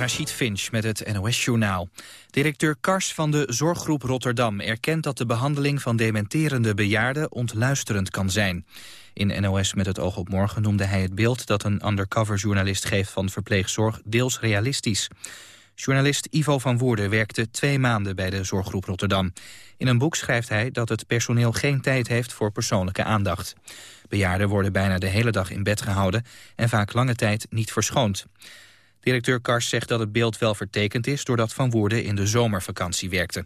Rachid Finch met het NOS-journaal. Directeur Kars van de Zorggroep Rotterdam erkent dat de behandeling van dementerende bejaarden ontluisterend kan zijn. In NOS met het oog op morgen noemde hij het beeld dat een undercover journalist geeft van verpleegzorg deels realistisch. Journalist Ivo van Woerden werkte twee maanden bij de Zorggroep Rotterdam. In een boek schrijft hij dat het personeel geen tijd heeft voor persoonlijke aandacht. Bejaarden worden bijna de hele dag in bed gehouden en vaak lange tijd niet verschoond. Directeur Kars zegt dat het beeld wel vertekend is... doordat Van Woerden in de zomervakantie werkte.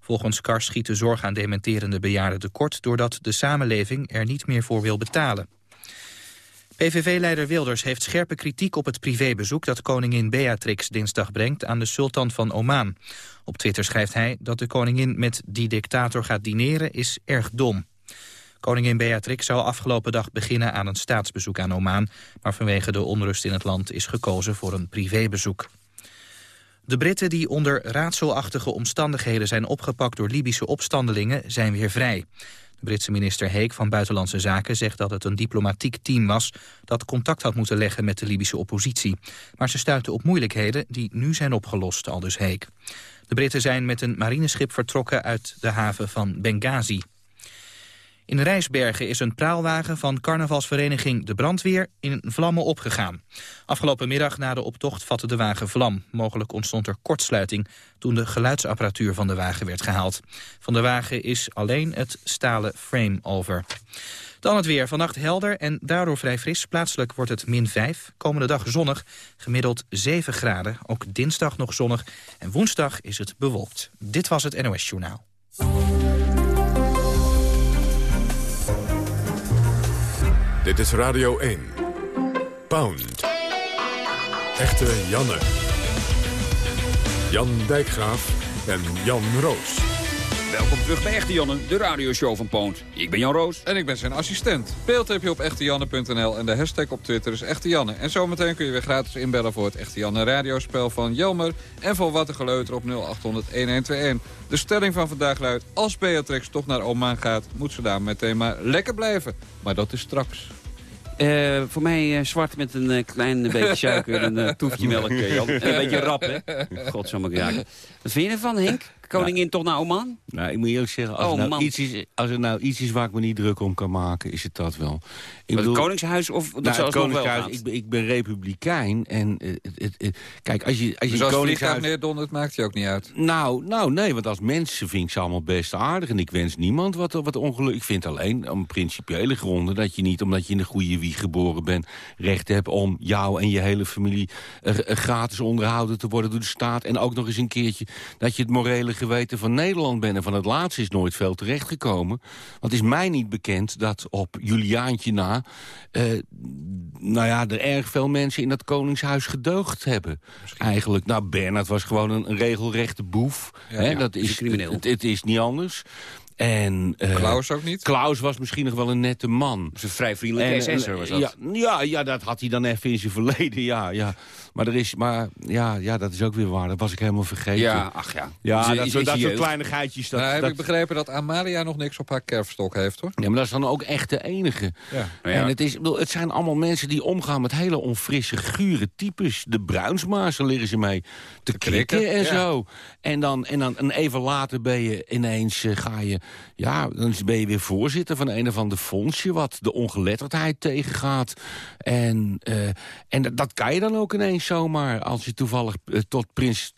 Volgens Kars schiet de zorg aan dementerende bejaarden tekort... doordat de samenleving er niet meer voor wil betalen. PVV-leider Wilders heeft scherpe kritiek op het privébezoek... dat koningin Beatrix dinsdag brengt aan de sultan van Oman. Op Twitter schrijft hij dat de koningin met die dictator gaat dineren... is erg dom. Koningin Beatrix zou afgelopen dag beginnen aan een staatsbezoek aan Oman... maar vanwege de onrust in het land is gekozen voor een privébezoek. De Britten die onder raadselachtige omstandigheden zijn opgepakt door Libische opstandelingen zijn weer vrij. De Britse minister Heek van Buitenlandse Zaken zegt dat het een diplomatiek team was dat contact had moeten leggen met de Libische oppositie. Maar ze stuiten op moeilijkheden die nu zijn opgelost, aldus Heek. De Britten zijn met een marineschip vertrokken uit de haven van Benghazi. In Rijsbergen is een praalwagen van carnavalsvereniging De Brandweer in vlammen opgegaan. Afgelopen middag na de optocht vatte de wagen vlam. Mogelijk ontstond er kortsluiting toen de geluidsapparatuur van de wagen werd gehaald. Van de wagen is alleen het stalen frame over. Dan het weer. Vannacht helder en daardoor vrij fris. Plaatselijk wordt het min 5. Komende dag zonnig. Gemiddeld 7 graden. Ook dinsdag nog zonnig. En woensdag is het bewolkt. Dit was het NOS Journaal. Dit is Radio 1. Pound. Echte Janne. Jan Dijkgraaf en Jan Roos. Welkom terug bij Echte Janne, de radioshow van Poont. Ik ben Jan Roos. En ik ben zijn assistent. Beeld heb je op echtejanne.nl en de hashtag op Twitter is Echte Janne. En zometeen kun je weer gratis inbellen voor het Echte Janne radiospel van Jelmer... en voor Wat een Geleuter op 0800-1121. De stelling van vandaag luidt... als Beatrix toch naar Oman gaat, moet ze daar meteen maar lekker blijven. Maar dat is straks. Uh, voor mij uh, zwart met een uh, klein beetje suiker en een toefje melk, Jan. een beetje rap, hè? Godsamme Wat vind je ervan, Henk? Koningin toch naar Oman? Nou, ik moet eerlijk zeggen, als, oh, er nou iets is, als er nou iets is waar ik me niet druk om kan maken, is het dat wel. Ik bedoel, het Koningshuis of dat nou, het Koningshuis, ik, ben, ik ben republikein en het, het, kijk, als je, als je dus als Koningshuis... neerdondert, maakt je ook niet uit? Nou, nou, nee, want als mensen vind ik ze allemaal best aardig en ik wens niemand wat, wat ongeluk. Ik vind alleen om principiële gronden dat je niet, omdat je in een goede wieg geboren bent, recht hebt om jou en je hele familie gratis onderhouden te worden door de staat en ook nog eens een keertje dat je het morele geweten van Nederland ben. En van het laatste is nooit veel terechtgekomen. Want is mij niet bekend dat op Juliaantje na... Uh, nou ja, er erg veel mensen in dat koningshuis gedoogd hebben. Eigenlijk, nou, Bernard was gewoon een, regelrechte boef. hè, dat is, crimineel. Het, het, is niet anders. En, uh, Klaus ook niet? Klaus was misschien nog wel een nette man. Dus een vrij vriendelijke SS'er was dat? Ja, ja, ja, dat had hij dan even in zijn verleden, ja. ja. Maar, er is, maar ja, ja, dat is ook weer waar. Dat was ik helemaal vergeten. Ja, ach ja. Ja, dat, is, dat soort kleinigheidjes. Dat, nou, heb dat... ik begrepen dat Amalia nog niks op haar kerfstok heeft, hoor. Ja, maar dat is dan ook echt de enige. Ja. En het, is, het zijn allemaal mensen die omgaan met hele onfrisse, gure types. De Bruinsmaars, liggen ze mee te, te krikken en zo. En dan, en dan en even later ben je ineens, uh, ga je... Ja, dan ben je weer voorzitter van een of ander fondsje... wat de ongeletterdheid tegengaat. En, uh, en dat, dat kan je dan ook ineens zomaar als je toevallig uh, tot prins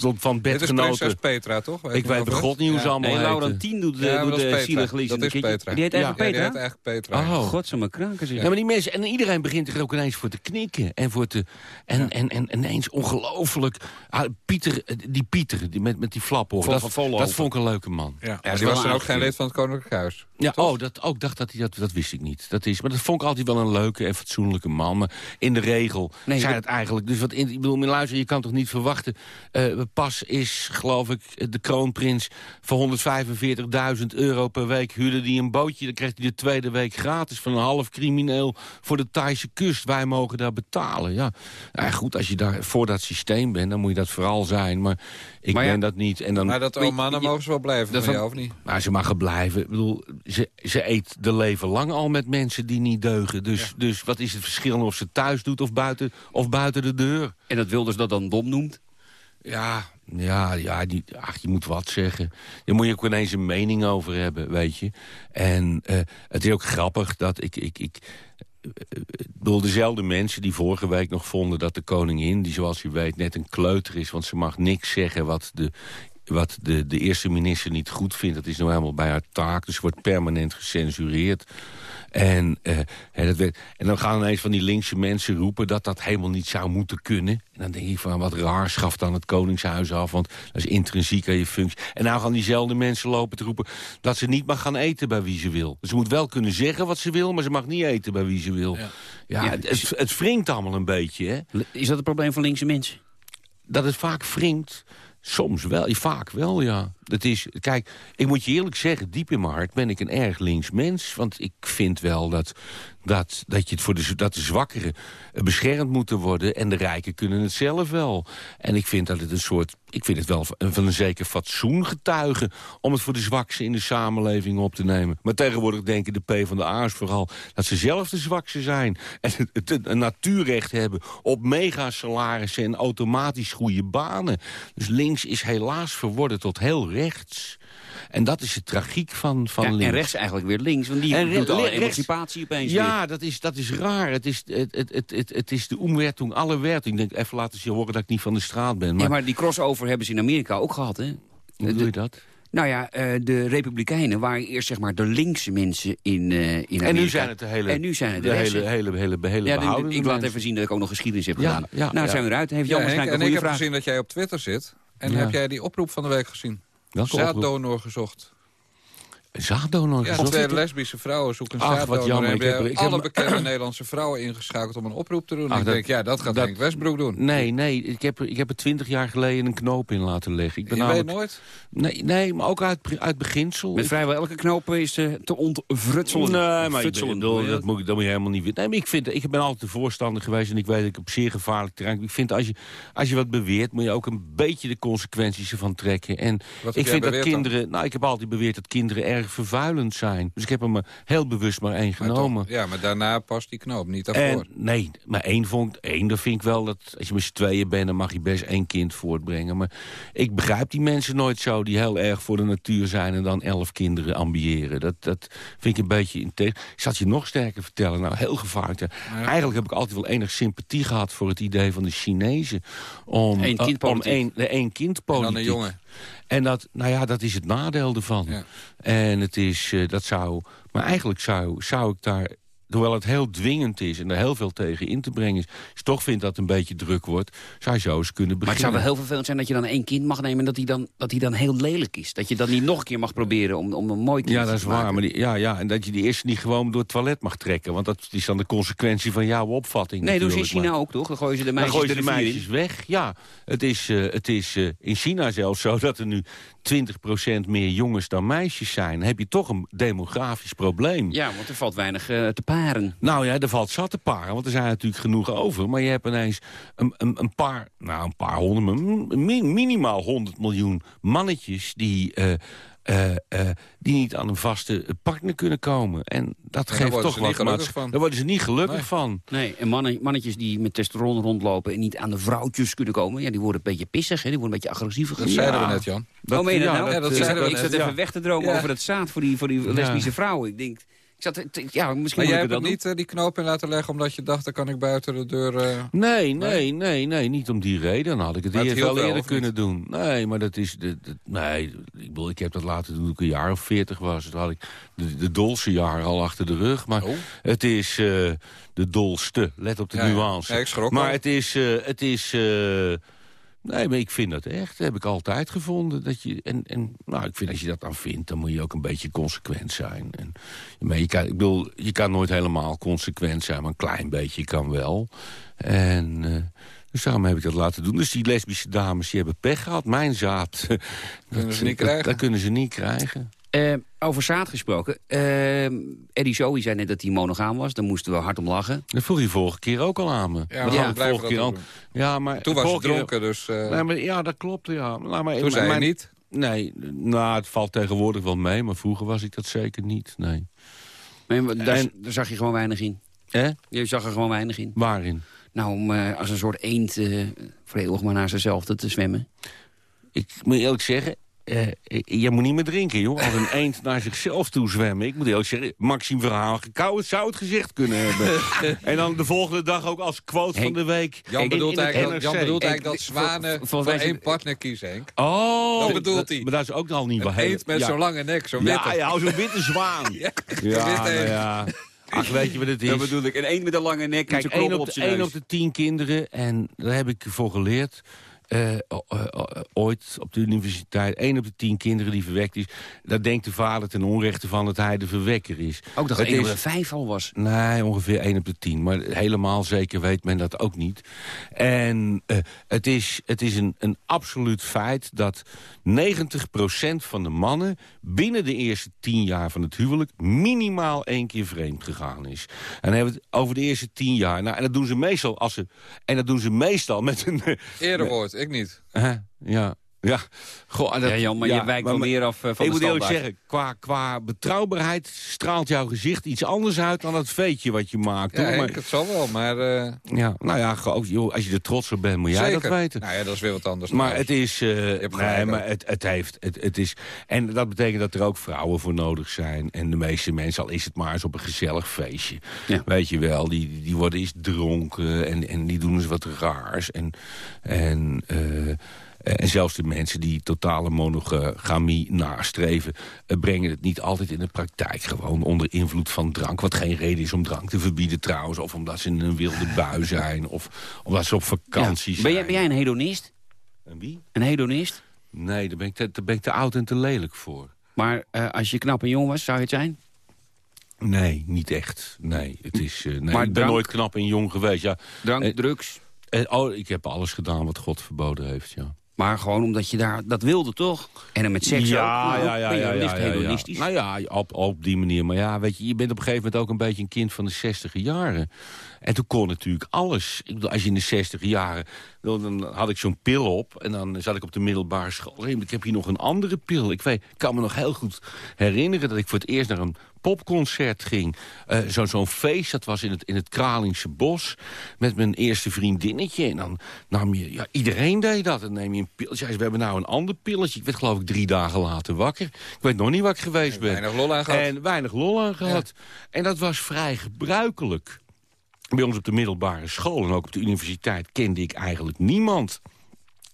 tot van bedgenoten... Dit is prinses Petra, toch? Weet ik weet bij god niet hoe ze allemaal Nee, Laurentien doet, ja, doet de zielig Dat is Petra. Die heet eigenlijk Petra? Ja, die heet eigenlijk Petra. Oh, godsamme kranken zeg. Ja, maar die mensen... En iedereen begint er ook ineens voor te knikken. En, voor te, en, ja. en, en, en ineens ongelooflijk... Ah, Pieter, die Pieter, die met, met die flap hoor. Dat, dat vond ik een leuke man. Ja, ja die was dan ook geen lid van het Koninklijk Huis. Ja, oh, dat, ook dacht dat hij dat, dat wist ik niet. Dat is, maar dat vond ik altijd wel een leuke en fatsoenlijke man. Maar in de regel nee, zijn het eigenlijk... Dus wat in, ik bedoel, luister, je kan toch niet verwachten... Pas is, geloof ik, de kroonprins voor 145.000 euro per week... huurde hij een bootje, dan krijgt hij de tweede week gratis... van een half crimineel voor de Thaise kust. Wij mogen daar betalen, ja. Nou, goed, als je daar voor dat systeem bent, dan moet je dat vooral zijn. Maar ik maar ja, ben dat niet. En dan, maar dat mannen mogen ze wel blijven dat van jou, of niet? Maar ze mag blijven. Ik bedoel, ze, ze eet de leven lang al met mensen die niet deugen. Dus, dus wat is het verschil of ze thuis doet of buiten, of buiten de deur? En dat Wilders dat dan dom noemt? Ja, ja, ja die, ach, je moet wat zeggen. Daar moet je ook ineens een mening over hebben, weet je. En uh, het is ook grappig dat ik... ik, ik ik bedoel, dezelfde mensen die vorige week nog vonden dat de koningin... die zoals u weet net een kleuter is... want ze mag niks zeggen wat de wat de, de eerste minister niet goed vindt. Dat is nou helemaal bij haar taak. Dus wordt permanent gecensureerd. En, uh, dat werd, en dan gaan ineens van die linkse mensen roepen... dat dat helemaal niet zou moeten kunnen. En dan denk ik van, wat raar, schaf dan het Koningshuis af... want dat is intrinsiek aan je functie. En nou gaan diezelfde mensen lopen te roepen... dat ze niet mag gaan eten bij wie ze wil. ze moet wel kunnen zeggen wat ze wil... maar ze mag niet eten bij wie ze wil. Ja, ja, het, het, het wringt allemaal een beetje, hè? Is dat het probleem van linkse mensen? Dat het vaak wringt... Soms wel, vaak wel, ja. Dat is, kijk, ik moet je eerlijk zeggen, diep in mijn hart ben ik een erg links mens. Want ik vind wel dat, dat, dat, je het voor de, dat de zwakkeren beschermd moeten worden... en de rijken kunnen het zelf wel. En ik vind dat het een soort, ik vind het wel van een zeker fatsoen getuigen... om het voor de zwakste in de samenleving op te nemen. Maar tegenwoordig denken de P van de A's vooral dat ze zelf de zwakste zijn. En het, het, een natuurrecht hebben op megasalarissen en automatisch goede banen. Dus links is helaas verworden tot heel rechts. En dat is de tragiek van, van links. En rechts eigenlijk weer links, want die en doet alle emancipatie opeens Ja, dat is, dat is raar. Het is, het, het, het, het, is de omwerting, alle werting. Ik denk, even laten ze horen dat ik niet van de straat ben. Maar... Ja, maar die crossover hebben ze in Amerika ook gehad, hè? Hoe doe je dat? Nou ja, uh, de Republikeinen waren eerst zeg maar de linkse mensen in, uh, in Amerika. En nu zijn het de hele, en nu zijn het de, de hele, hele, hele, hele ja, de, Ik laat even zien dat ik ook nog geschiedenis heb gedaan. Ja, nou, zijn we eruit. Heeft Jan ja, waarschijnlijk En ik heb vraag. gezien dat jij op Twitter zit. En heb jij die oproep van de week gezien? Zaaddonor gezocht. Zaaddonor ja, twee lesbische vrouwen zoeken een zaaddonor. Jammer, ik heb, ik alle bekende Nederlandse vrouwen ingeschakeld om een oproep te doen. Ach, ik denk, ja, dat gaat dat, Henk Westbroek doen. Nee, nee, ik heb, ik heb er twintig jaar geleden een knoop in laten leggen. Ik ben je weet nooit? Nee, nee, maar ook uit, uit beginsel. Met vrijwel elke knoop is uh, te ontfrutselen. Nee, maar ik bedoel, dat, moet, dat moet je helemaal niet weten. Nee, maar ik, vind, ik ben altijd de voorstander geweest en ik weet dat ik op zeer gevaarlijk terrein... Ik vind, als je, als je wat beweert, moet je ook een beetje de consequenties ervan trekken. En ik vind dat kinderen... Dan? Nou, ik heb altijd beweerd dat kinderen erg vervuilend zijn. Dus ik heb hem heel bewust maar één genomen. Maar toch, ja, maar daarna past die knoop niet daarvoor. En, nee, maar één vond één, dat vind ik wel dat als je met z'n tweeën bent... dan mag je best één kind voortbrengen. Maar ik begrijp die mensen nooit zo die heel erg voor de natuur zijn... en dan elf kinderen ambiëren. Dat, dat vind ik een beetje integer. Ik zal het je nog sterker vertellen. Nou, heel gevaarlijk. Eigenlijk heb ik altijd wel enig sympathie gehad voor het idee van de Chinezen... om, Eén kind om één, de één kind politiek. En dan een jongen. En dat, nou ja, dat is het nadeel ervan. Ja. En het is, uh, dat zou... Maar eigenlijk zou, zou ik daar hoewel het heel dwingend is en er heel veel tegen in te brengen is... is toch vindt dat het een beetje druk wordt, zou je zo eens kunnen beginnen. Maar het zou wel heel vervelend zijn dat je dan één kind mag nemen... en dat hij dan, dat hij dan heel lelijk is. Dat je dat niet nog een keer mag proberen om, om een mooi kind ja, dat is te waar, Maar die, ja, ja, en dat je die eerste niet gewoon door het toilet mag trekken. Want dat is dan de consequentie van jouw opvatting Nee, doen ze in China ook, toch? Dan gooien ze de meisjes, dan gooien ze de meisjes weg. Ja, het is, uh, het is uh, in China zelfs zo dat er nu 20% meer jongens dan meisjes zijn... heb je toch een demografisch probleem. Ja, want er valt weinig uh, te paren. Nou ja, er valt zat te paren, want er zijn natuurlijk genoeg over. Maar je hebt ineens een, een, een paar, nou een paar honderd, minimaal 100 miljoen mannetjes... die... Uh, uh, uh, die niet aan een vaste partner kunnen komen. En dat en geeft toch wat... Van. Daar worden ze niet gelukkig nee. van. Nee, en mannen, mannetjes die met testosteron rondlopen... en niet aan de vrouwtjes kunnen komen... Ja, die worden een beetje pissig, hè? die worden een beetje agressiever. Dat zeiden we net, Jan. Dat, oh, meen je dat ja, nou? Ja, dat ik zat, ik zat even ja. weg te dromen over het zaad voor die, voor die lesbische vrouwen. Ik denk... Ik zat, ja, misschien maar jij hebt niet uh, die knoop in laten leggen omdat je dacht... dan kan ik buiten de deur... Uh... Nee, nee, nee, nee, niet om die reden. Dan had ik het het eerder wel eerder kunnen doen. Nee, maar dat is... De, de- nee, ik, bedoel, ik heb dat laten doen toen ik een jaar of veertig was. Toen had ik de, de dolste jaren al achter de rug. Maar Oh. het is eh, de dolste. Let op de Ja, nuance. Ja, ik schrok maar al. het is... eh, het is eh, Nee, maar ik vind dat echt. Dat heb ik altijd gevonden. Dat je, en, en nou, ik vind als je dat dan vindt, dan moet je ook een beetje consequent zijn. En, maar je kan, ik bedoel, je kan nooit helemaal consequent zijn, maar een klein beetje kan wel. En eh, dus daarom heb ik dat laten doen. Dus die lesbische dames, die hebben pech gehad. Mijn zaad, Kunnen ze niet dat, krijgen. dat kunnen ze niet krijgen. Eh, over zaad gesproken. Eh, Eddie Zoe zei net dat hij monogaam was. Daar moesten we hard om lachen. Dat vroeg je vorige keer ook al aan me. Ja, vorige dat keer al. Ja, maar Toen was je keer- dronken, dus... eh, Nee, maar, ja, dat klopt. Ja. Nou, maar, toen zei je niet. Nee, nou, het valt tegenwoordig wel mee, maar vroeger was ik dat zeker niet, nee. Maar daar, En- daar zag je gewoon weinig in. Hè? Je zag er gewoon weinig in. Waarin? Nou, om eh, als een soort eend eh voor eeuwig maar naar zichzelf te zwemmen. Ik moet eerlijk zeggen, eh, je moet niet meer drinken, joh. Als een eend naar zichzelf toe zwemmen. Ik moet eerlijk zeggen, Maxime Verhagen koud zou het gezegd kunnen hebben. en dan de volgende dag ook als quote van de week. Jan bedoelt eigenlijk, dat, Jan bedoelt eigenlijk dat zwanen voor is één partner kiezen, Henk. Oh, Dat bedoelt hij. Maar dat is ook al niet wel Een heel... eend met ja. zo'n lange nek, zo'n Ja, witte. ja, zo'n witte zwaan. Ja, Ja, zo'n nou eend. ja. Ach, weet je wat het is? Dat bedoel ik. En één met een lange nek Kijk, één krop op, de, één op de tien kinderen, en daar heb ik voor geleerd... eh, o- o- ooit op de universiteit, één op de tien kinderen die verwekt is... daar denkt de vader ten onrechte van dat hij de verwekker is. Ook dat Het één op de vijf al was. Nee, ongeveer 1 op de 10. Maar helemaal zeker weet men dat ook niet. En eh, het is, het is een, een absoluut feit dat 90% van de mannen... binnen de eerste 10 jaar van het huwelijk... minimaal één keer vreemd gegaan is. En dan hebben we het over de eerste 10 jaar. Nou, en dat doen ze meestal, als ze, en dat doen ze meestal met een... eh, Erewoord, ik niet. Ja, ja. Goh, dat, ja, Jan, maar ja, je wijkt wel meer af eh, van ik de moet eerlijk standaard. zeggen, qua, qua betrouwbaarheid straalt jouw gezicht iets anders uit dan het veetje wat je maakt. Ja, hoor. Maar- het zal wel, maar... eh, ja, nou ja, joh, als je er trots op bent, moet jij zeker. dat weten. Nou ja, dat is weer wat anders. Maar het is... eh, nee, maar het, het heeft... Het, het is, en dat betekent dat er ook vrouwen voor nodig zijn. En de meeste mensen, al is het maar eens op een gezellig feestje. Ja. Weet je wel, die, die- worden eens dronken en, en die doen eens wat raars. En, en, en zelfs de mensen die totale monogamie nastreven... eh, brengen het niet altijd in de praktijk. Gewoon onder invloed van drank. Wat geen reden is om drank te verbieden trouwens. Of omdat ze in een wilde bui zijn. Of omdat ze op vakantie Ja. zijn. Ben, jij, ben jij een hedonist? En wie? Een hedonist? Nee, daar ben ik te, daar ben ik te oud en te lelijk voor. Maar eh, als je knap en jong was, zou je het zijn? Nee, niet echt. Nee, het is, eh, nee Maar ik ben drank? nooit knap en jong geweest. Ja. Drank, Eh, drugs? Eh, oh, ik heb alles gedaan wat God verboden heeft, ja. Maar gewoon omdat je daar dat wilde, toch? En dan met seks ja, ook. Nou, ja, ja, ben je ja, ja, ja, hedonistisch? Nou ja, op, op die manier. Maar ja, weet je, je bent op een gegeven moment ook een beetje een kind van de 60 jaren. En toen kon natuurlijk alles. Ik bedoel, als je in de 60 jaren... Dan dan had ik zo'n pil op en dan zat ik op de middelbare school. Hey, Ik heb hier nog een andere pil. Ik weet, kan me nog heel goed herinneren dat ik voor het eerst naar een popconcert ging. Eh, zo- Zo'n feest, dat was in het, in het Kralingse bos. Met mijn eerste vriendinnetje. En dan nam je, ja, iedereen deed dat. Dan neem je een pil. We hebben nou een ander pilletje. Ik werd geloof ik drie dagen later wakker. Ik weet nog niet waar ik geweest ben. Weinig lol aan gehad. En weinig lol aan gehad. En dat was vrij gebruikelijk. Bij ons op de middelbare school en ook op de universiteit kende ik eigenlijk niemand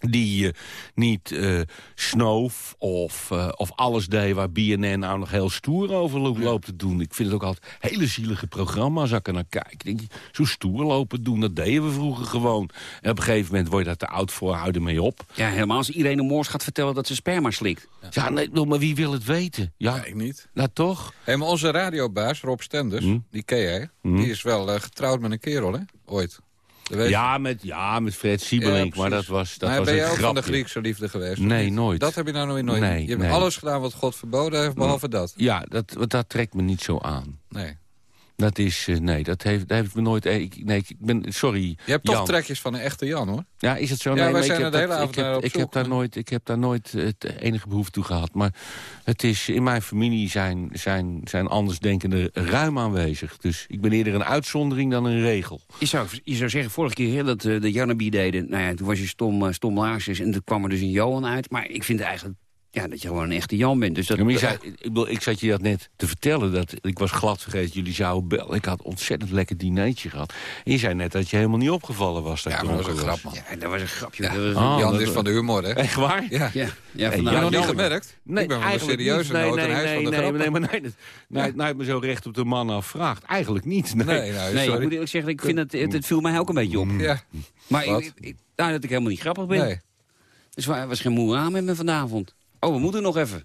die niet eh, snoof of, eh, of alles deed waar BNN nou nog heel stoer over lo- loopt te doen. Ik vind het ook altijd hele zielige programma's als ik er naar kijk. Ik denk, zo stoer lopen doen, dat deden we vroeger gewoon. En op een gegeven moment word je daar te oud voor, hou ermee op. Ja, helemaal als Irene Moors gaat vertellen dat ze sperma slikt. Ja, nee, bedoel, maar wie wil het weten? Ja, Ja, ik niet. nou toch? Hey, maar onze radiobaas, Rob Stenders, Hm? die ken jij. Hm? Die is wel eh, getrouwd met een kerel, hè? Ooit. Ja met, ja, met Fred Siebelink, Ja, maar dat was, dat maar was ben jij ook grapje. van de Griekse liefde geweest? Nee, nooit. Dat heb je nou nooit. nooit. Nee, je hebt nee. alles gedaan wat God verboden heeft, behalve dat. Ja, dat, dat trekt me niet zo aan. Nee. Dat is, eh, nee, dat heeft, dat heeft me nooit... eh, Ik, nee, ik ben, sorry, Je hebt toch trekjes van een echte Jan, hoor. Ja, is het zo? Ja, nee, wij maar ik zijn heb er dat- hele ik avond heb, naar op ik heb daar nooit, Ik heb daar nooit eh, het enige behoefte toe gehad. Maar het is, in mijn familie zijn, zijn, zijn andersdenkenden ruim aanwezig. Dus ik ben eerder een uitzondering dan een regel. Je zou, je zou zeggen, vorige keer hè, dat eh, de Janneby deden... Nou ja, toen was je stom, uh, stom laarsjes en toen kwam er dus een Johan uit. Maar ik vind eigenlijk ja, dat je gewoon een echte Jan bent. Dus dat, Ja, maar je zei, ik, bedoel, ik zat je dat net te vertellen. Dat, ik was glad vergeten, jullie zouden bellen. Ik had ontzettend lekker dinertje gehad. En je zei net dat je helemaal niet opgevallen was. Dat Ja, maar dat was een grap, man. ja, dat was een grapje. Ja. Dat was- Ah, Jan dat- is van de humor, hè? Echt waar? Ja. ja, ja, Hey, vandaar- Heb je Ja, nog niet gemerkt? Nee, ik ben van de eigenlijk serieuze niet. noot en hij is nee, van de nee, grappen. nee, maar nee, dat- nou, nou, me zo recht op de man afvraagt. Eigenlijk niet. Nee. Nee, nou, Nee, ik moet eerlijk zeggen, ik vind het, het, het viel mij ook een beetje op. Ja, Maar ik, ik, nou, dat ik helemaal niet grappig ben. nee. Dus er was geen moe aan met me vanavond. Oh, we moeten nog even.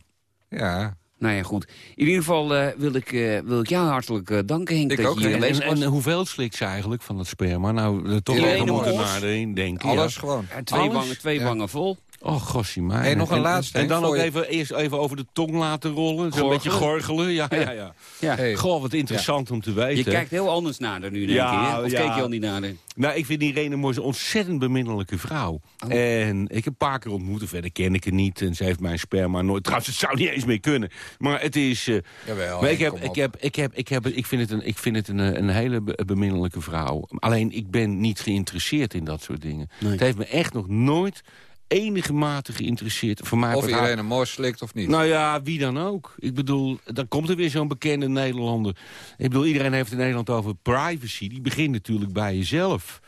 Ja, Nou ja, goed. In ieder geval eh, wil, ik, eh, wil ik jou hartelijk eh, danken, Henk, Ik dat ook, je hier. En, aanwezig en, hoeveel slikt ze eigenlijk van het sperma? Nou, toch moeten erin denken. alles ja. gewoon. Ja, twee alles? wangen, twee Ja. wangen vol. Oh, gossie mij. Hey, nog een laatste, En dan ook je- even, eerst even over de tong laten rollen. Zo'n Gorgelen? beetje gorgelen. Ja, ja, ja. Ja. Hey. Goh, wat interessant om te weten. Je kijkt heel anders naar haar nu, denk Ja, ik. Of ja. keek je al niet naar haar? Nou, ik vind Irene Moors een ontzettend beminnelijke vrouw. En ik heb een paar keer ontmoet, en verder ken ik haar niet. En ze heeft mijn sperma nooit... Trouwens, het zou niet eens meer kunnen. Maar het is... eh, Jawel, maar ik, heb, ik, heb, ik, heb, ik, heb, ik vind het, een, ik vind het een, een hele be- beminnelijke vrouw. Alleen, ik ben niet geïnteresseerd in dat soort dingen. Nee. Het heeft me echt nog nooit enige mate geïnteresseerd. Voor mij Of haar- Irene Moors slikt of niet. nou ja, wie dan ook. Ik bedoel, dan komt er weer zo'n bekende Nederlander. Ik bedoel, iedereen heeft in Nederland over privacy. Die begint natuurlijk bij jezelf.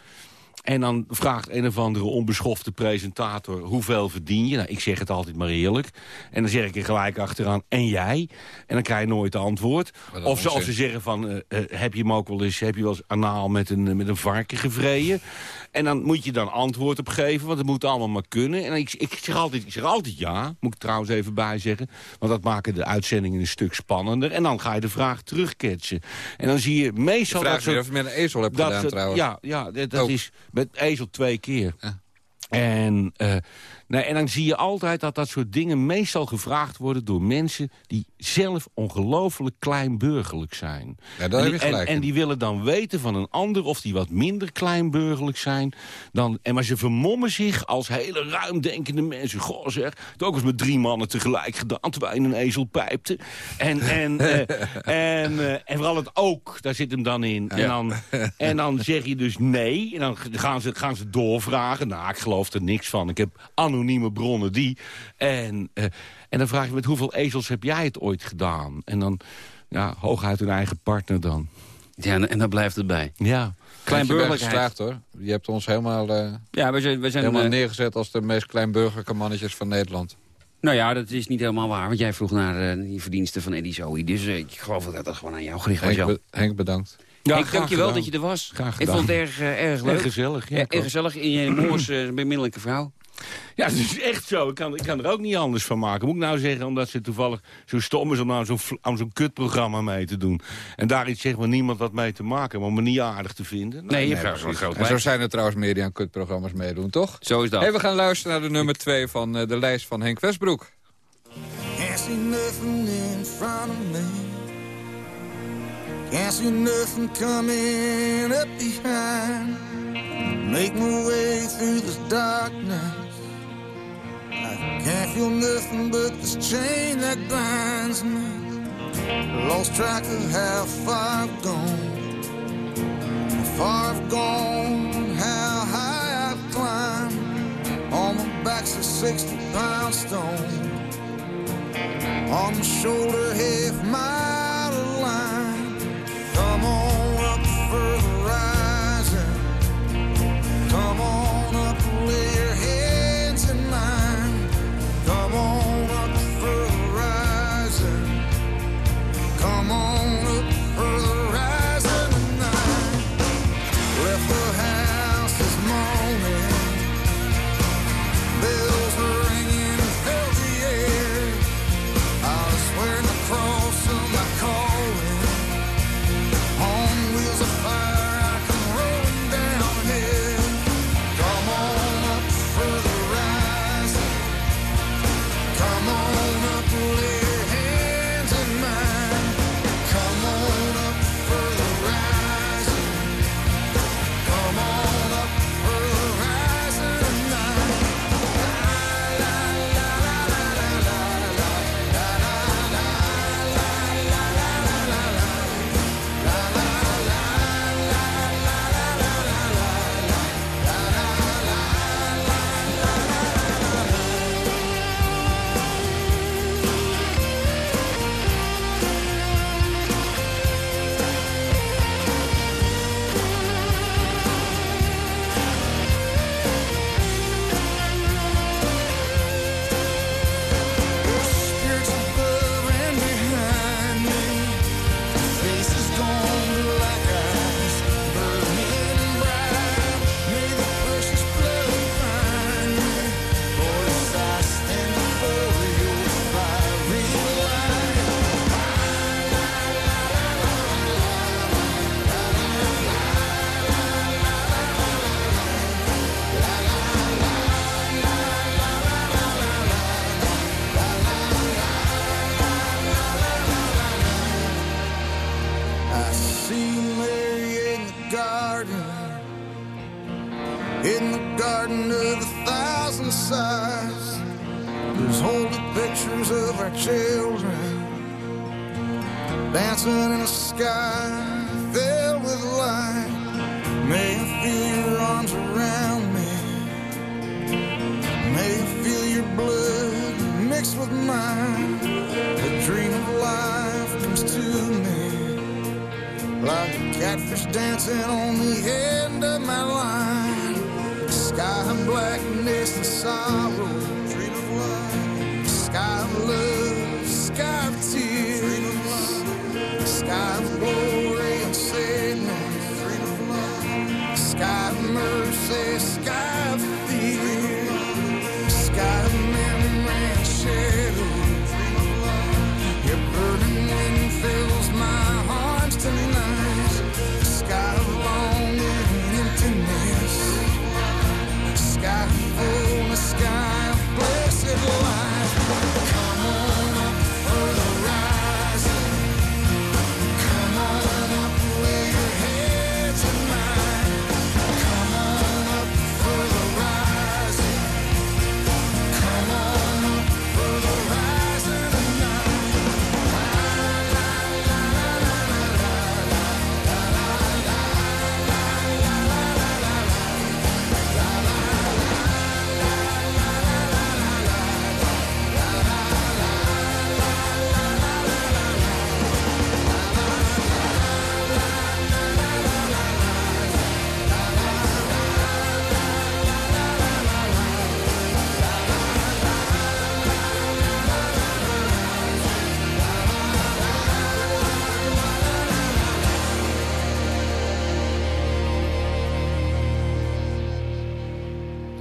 En dan vraagt een of andere onbeschofte presentator... hoeveel verdien je? Nou, ik zeg het altijd maar eerlijk. En dan zeg ik er gelijk achteraan, en jij? En dan krijg je nooit de antwoord. Een Of zoals ze zeggen van... eh, eh, heb je hem ook wel eens, heb je wel eens anaal met een, met een varken gevreden? En dan moet je dan antwoord op geven, want het moet allemaal maar kunnen. En ik, ik, zeg altijd, ik zeg altijd ja, moet ik trouwens even bij zeggen. Want dat maken de uitzendingen een stuk spannender. En dan ga je de vraag terugketsen. En dan zie je meestal... Vraag dat je soort- of je met een ezel hebt gedaan trouwens. Ja, ja dat, is met ezel twee keer. Ja. En, eh, nee, en dan zie je altijd dat dat soort dingen meestal gevraagd worden... door mensen die zelf ongelooflijk kleinburgerlijk zijn. Ja, daar en, heb je gelijk en, en in. die willen dan weten van een ander of die wat minder kleinburgerlijk zijn. Dan, en maar ze vermommen zich als hele ruimdenkende mensen. Goh zeg, het ook eens met drie mannen tegelijk gedaan... terwijl je een ezel pijpte. En, en, eh, en, eh, en vooral het ook, daar zit hem dan in. En, dan, en dan zeg je dus nee. En dan gaan ze, gaan ze doorvragen. Nou, ik geloof er niks van. Ik heb anonieme bronnen die. En, eh, en dan vraag je met hoeveel ezels heb jij het ooit gedaan? En dan, ja, hooguit hun eigen partner dan. Ja, en, en daar blijft het bij. Ja. Kleinburgerlijkheid. geslaagd hoor. Je hebt ons helemaal, eh, Ja, we zijn... We zijn helemaal eh, neergezet als de meest kleinburgerlijke mannetjes van Nederland. nou ja, dat is niet helemaal waar. Want jij vroeg naar eh, die verdiensten van Eddie Zoe. Dus ik geloof dat dat gewoon aan jou gericht was, Henk, be- Henk bedankt. Ja, Henk, graag dankjewel gedaan. dat je er was. Graag Ik gedaan. vond het erg, erg leuk. gezellig. Ja, ik erg gezellig. In je Moors eh, beminnelijke vrouw. Ja, het is echt zo. Ik kan, ik kan er ook niet anders van maken. Moet ik nou zeggen, omdat ze toevallig zo stom is om nou zo'n aan zo'n kutprogramma mee te doen. En daar iets zeg maar niemand wat mee te maken, maar me niet aardig te vinden. Nou, Nee, je Nee, hebt precies. groot en zo zijn er trouwens meer die aan kutprogramma's meedoen, toch? Zo is dat. Hey, we gaan luisteren naar de nummer 2 van eh, de lijst van Henk Westbroek. Can't see nothing in front of me. Can't see nothing coming up behind. Make my way through this darkness. Can't feel nothing but this chain that binds me. Lost track of how far I've gone. How far I've gone, how high I've climbed. On my back's a 60 pound stone on my shoulder, half mile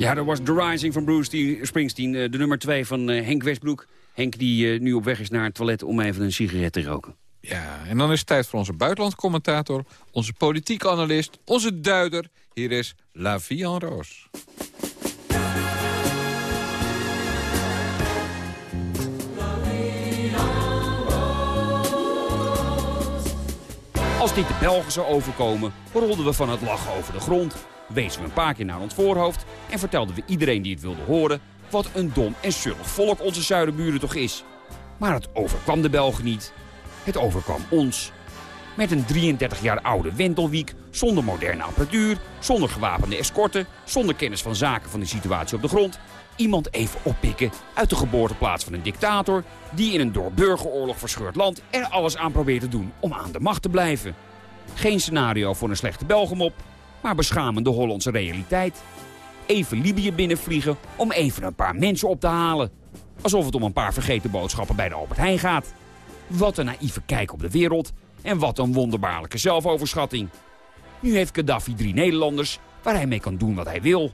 Ja, dat was The Rising van Bruce Springsteen. eh, De nummer 2 van eh, Henk Westbroek. Henk die eh, nu op weg is naar het toilet om even een sigaret te roken. Ja, en dan is het tijd voor onze buitenlandcommentator, onze politiek analist, onze duider. Hier is La Vie en Rose. Als dit de Belgen zou overkomen, rolden we van het lachen over de grond. Wezen we een paar keer naar ons voorhoofd en vertelden we iedereen die het wilde horen... wat een dom en zullig volk onze zuidenburen toch is. Maar het overkwam de Belgen niet. Het overkwam ons. Met een 33 jaar oude Wendelwiek, zonder moderne apparatuur... zonder gewapende escorten, zonder kennis van zaken van de situatie op de grond... iemand even oppikken uit de geboorteplaats van een dictator... die in een door burgeroorlog verscheurd land er alles aan probeert te doen om aan de macht te blijven. Geen scenario voor een slechte Belgemop, maar beschamende Hollandse realiteit. Even Libië binnenvliegen om even een paar mensen op te halen. Alsof het om een paar vergeten boodschappen bij de Albert Heijn gaat. Wat een naïeve kijk op de wereld en wat een wonderbaarlijke zelfoverschatting. Nu heeft Gaddafi drie Nederlanders waar hij mee kan doen wat hij wil.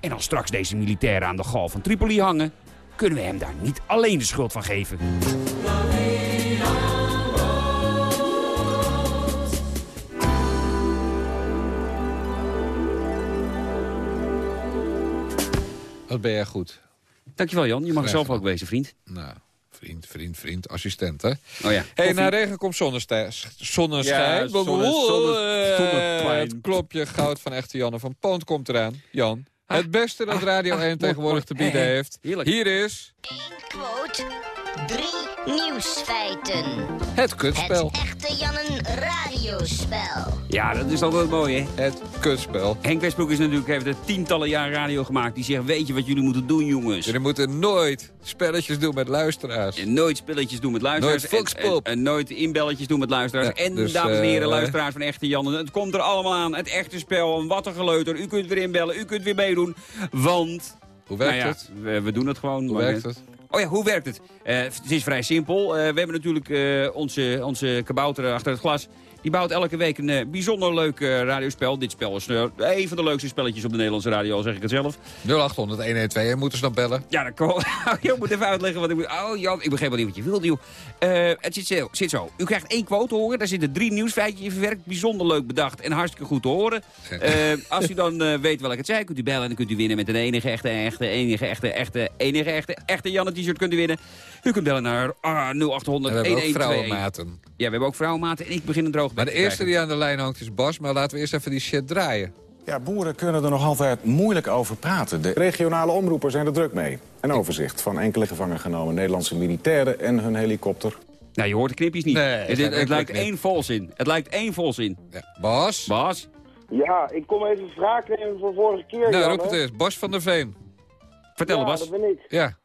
En als straks deze militairen aan de gal van Tripoli hangen... kunnen we hem daar niet alleen de schuld van geven. Wat ben jij goed? Dankjewel Jan, je mag zelf ook wezen, vriend. Nou, vriend, vriend, vriend, assistent, hè? Oh ja. Hey, na regen komt zonneschijn. zonneschijn. Ja, zonne- zonne- Eh. Het klopje goud van echte Janne van Poont komt eraan. Jan, het beste dat Radio 1 tegenwoordig te bieden heeft. Heerlijk. Hier is Quote, drie nieuwsfeiten. het kutspel. Het echte Jannen radiospel. Ja, dat is altijd mooi, hè? Het kutspel. Henk Westbroek is natuurlijk, heeft er tientallen jaren radio gemaakt. Die zegt, weet je wat jullie moeten doen, jongens? Jullie moeten nooit spelletjes doen met luisteraars. En nooit spelletjes doen met luisteraars. Nooit Foxpop. En, en, en nooit inbelletjes doen met luisteraars. Ja, en, dus, dames en heren, eh, luisteraars van Echte Jan. Het komt er allemaal aan. Het echte spel. En wat een geleuter. U kunt weer inbellen. U kunt weer meedoen. Want... Hoe werkt nou ja, het? We, we doen het gewoon. Hoe Maar- werkt het? Oh ja, hoe werkt het? Eh, het is vrij simpel. Eh, we hebben natuurlijk eh, onze, onze kabouter achter het glas. Die bouwt elke week een eh, bijzonder leuk eh, radiospel. Dit spel is eh, een van de leukste spelletjes op de Nederlandse radio, al zeg ik het zelf. 0800 112 moeten ze dan bellen. Ja, dan kan Je moet even uitleggen wat ik moet... Oh Jan, ik begrijp wel niet wat je wilt, joh. Het zit zo, zit zo. U krijgt één quote te horen. Daar zitten drie nieuwsfeitjes in verwerkt. Bijzonder leuk bedacht en hartstikke goed te horen. Als u dan eh, weet welke het zijn, kunt u bellen... en dan kunt u winnen met een enige echte, echte, enige echte, echte, enige echte, echte Janne t-shirt kunt u winnen. U kunt bellen naar ah, 0800 En we hebben ook 1121. vrouwenmaten. Ja, we hebben ook vrouwenmaten en ik begin een droog Maar de eerste die aan de lijn hangt is Bas. Maar laten we eerst even die shit draaien. Ja, boeren kunnen er nog altijd moeilijk over praten. De regionale omroepen zijn er druk mee. Een overzicht van enkele gevangen genomen Nederlandse militairen en hun helikopter. Nou, je hoort de knipjes niet. Nee, het, het, lijkt knip. één volzin. Het lijkt één volzin. Ja. Bas? Bas? Ja, ik kom even wraak nemen van vorige keer, Nou, Jan, roep het eens. Bas van der Veen. Vertel ja, Bas. dat ben ik. Ja.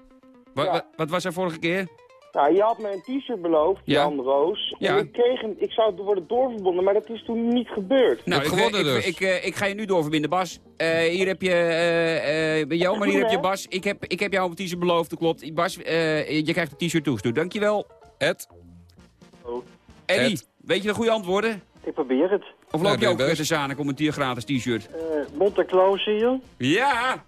Wa- ja. wa- wat was er vorige keer? Nou, je had me een t-shirt beloofd, Ja. Jan Roos. Ja. Ik, kreeg ik zou worden doorverbonden, maar dat is toen niet gebeurd. Nou, ik, gewonnen ik, dus. Ik, eh, ik ga je nu doorverbinden, Bas. Eh, hier heb je eh eh jou, maar hier heb je Bas. Ik heb, ik heb jou een t-shirt beloofd, dat klopt. Bas, eh, je krijgt een t-shirt toegestuurd. Dankjewel. Ed? Eddie, Ed. weet je de goede antwoorden? Ik probeer het. Of Nou, loop je ook je best. de Zanik om een tier gratis t-shirt? Uh, Monte Claus hier. Ja!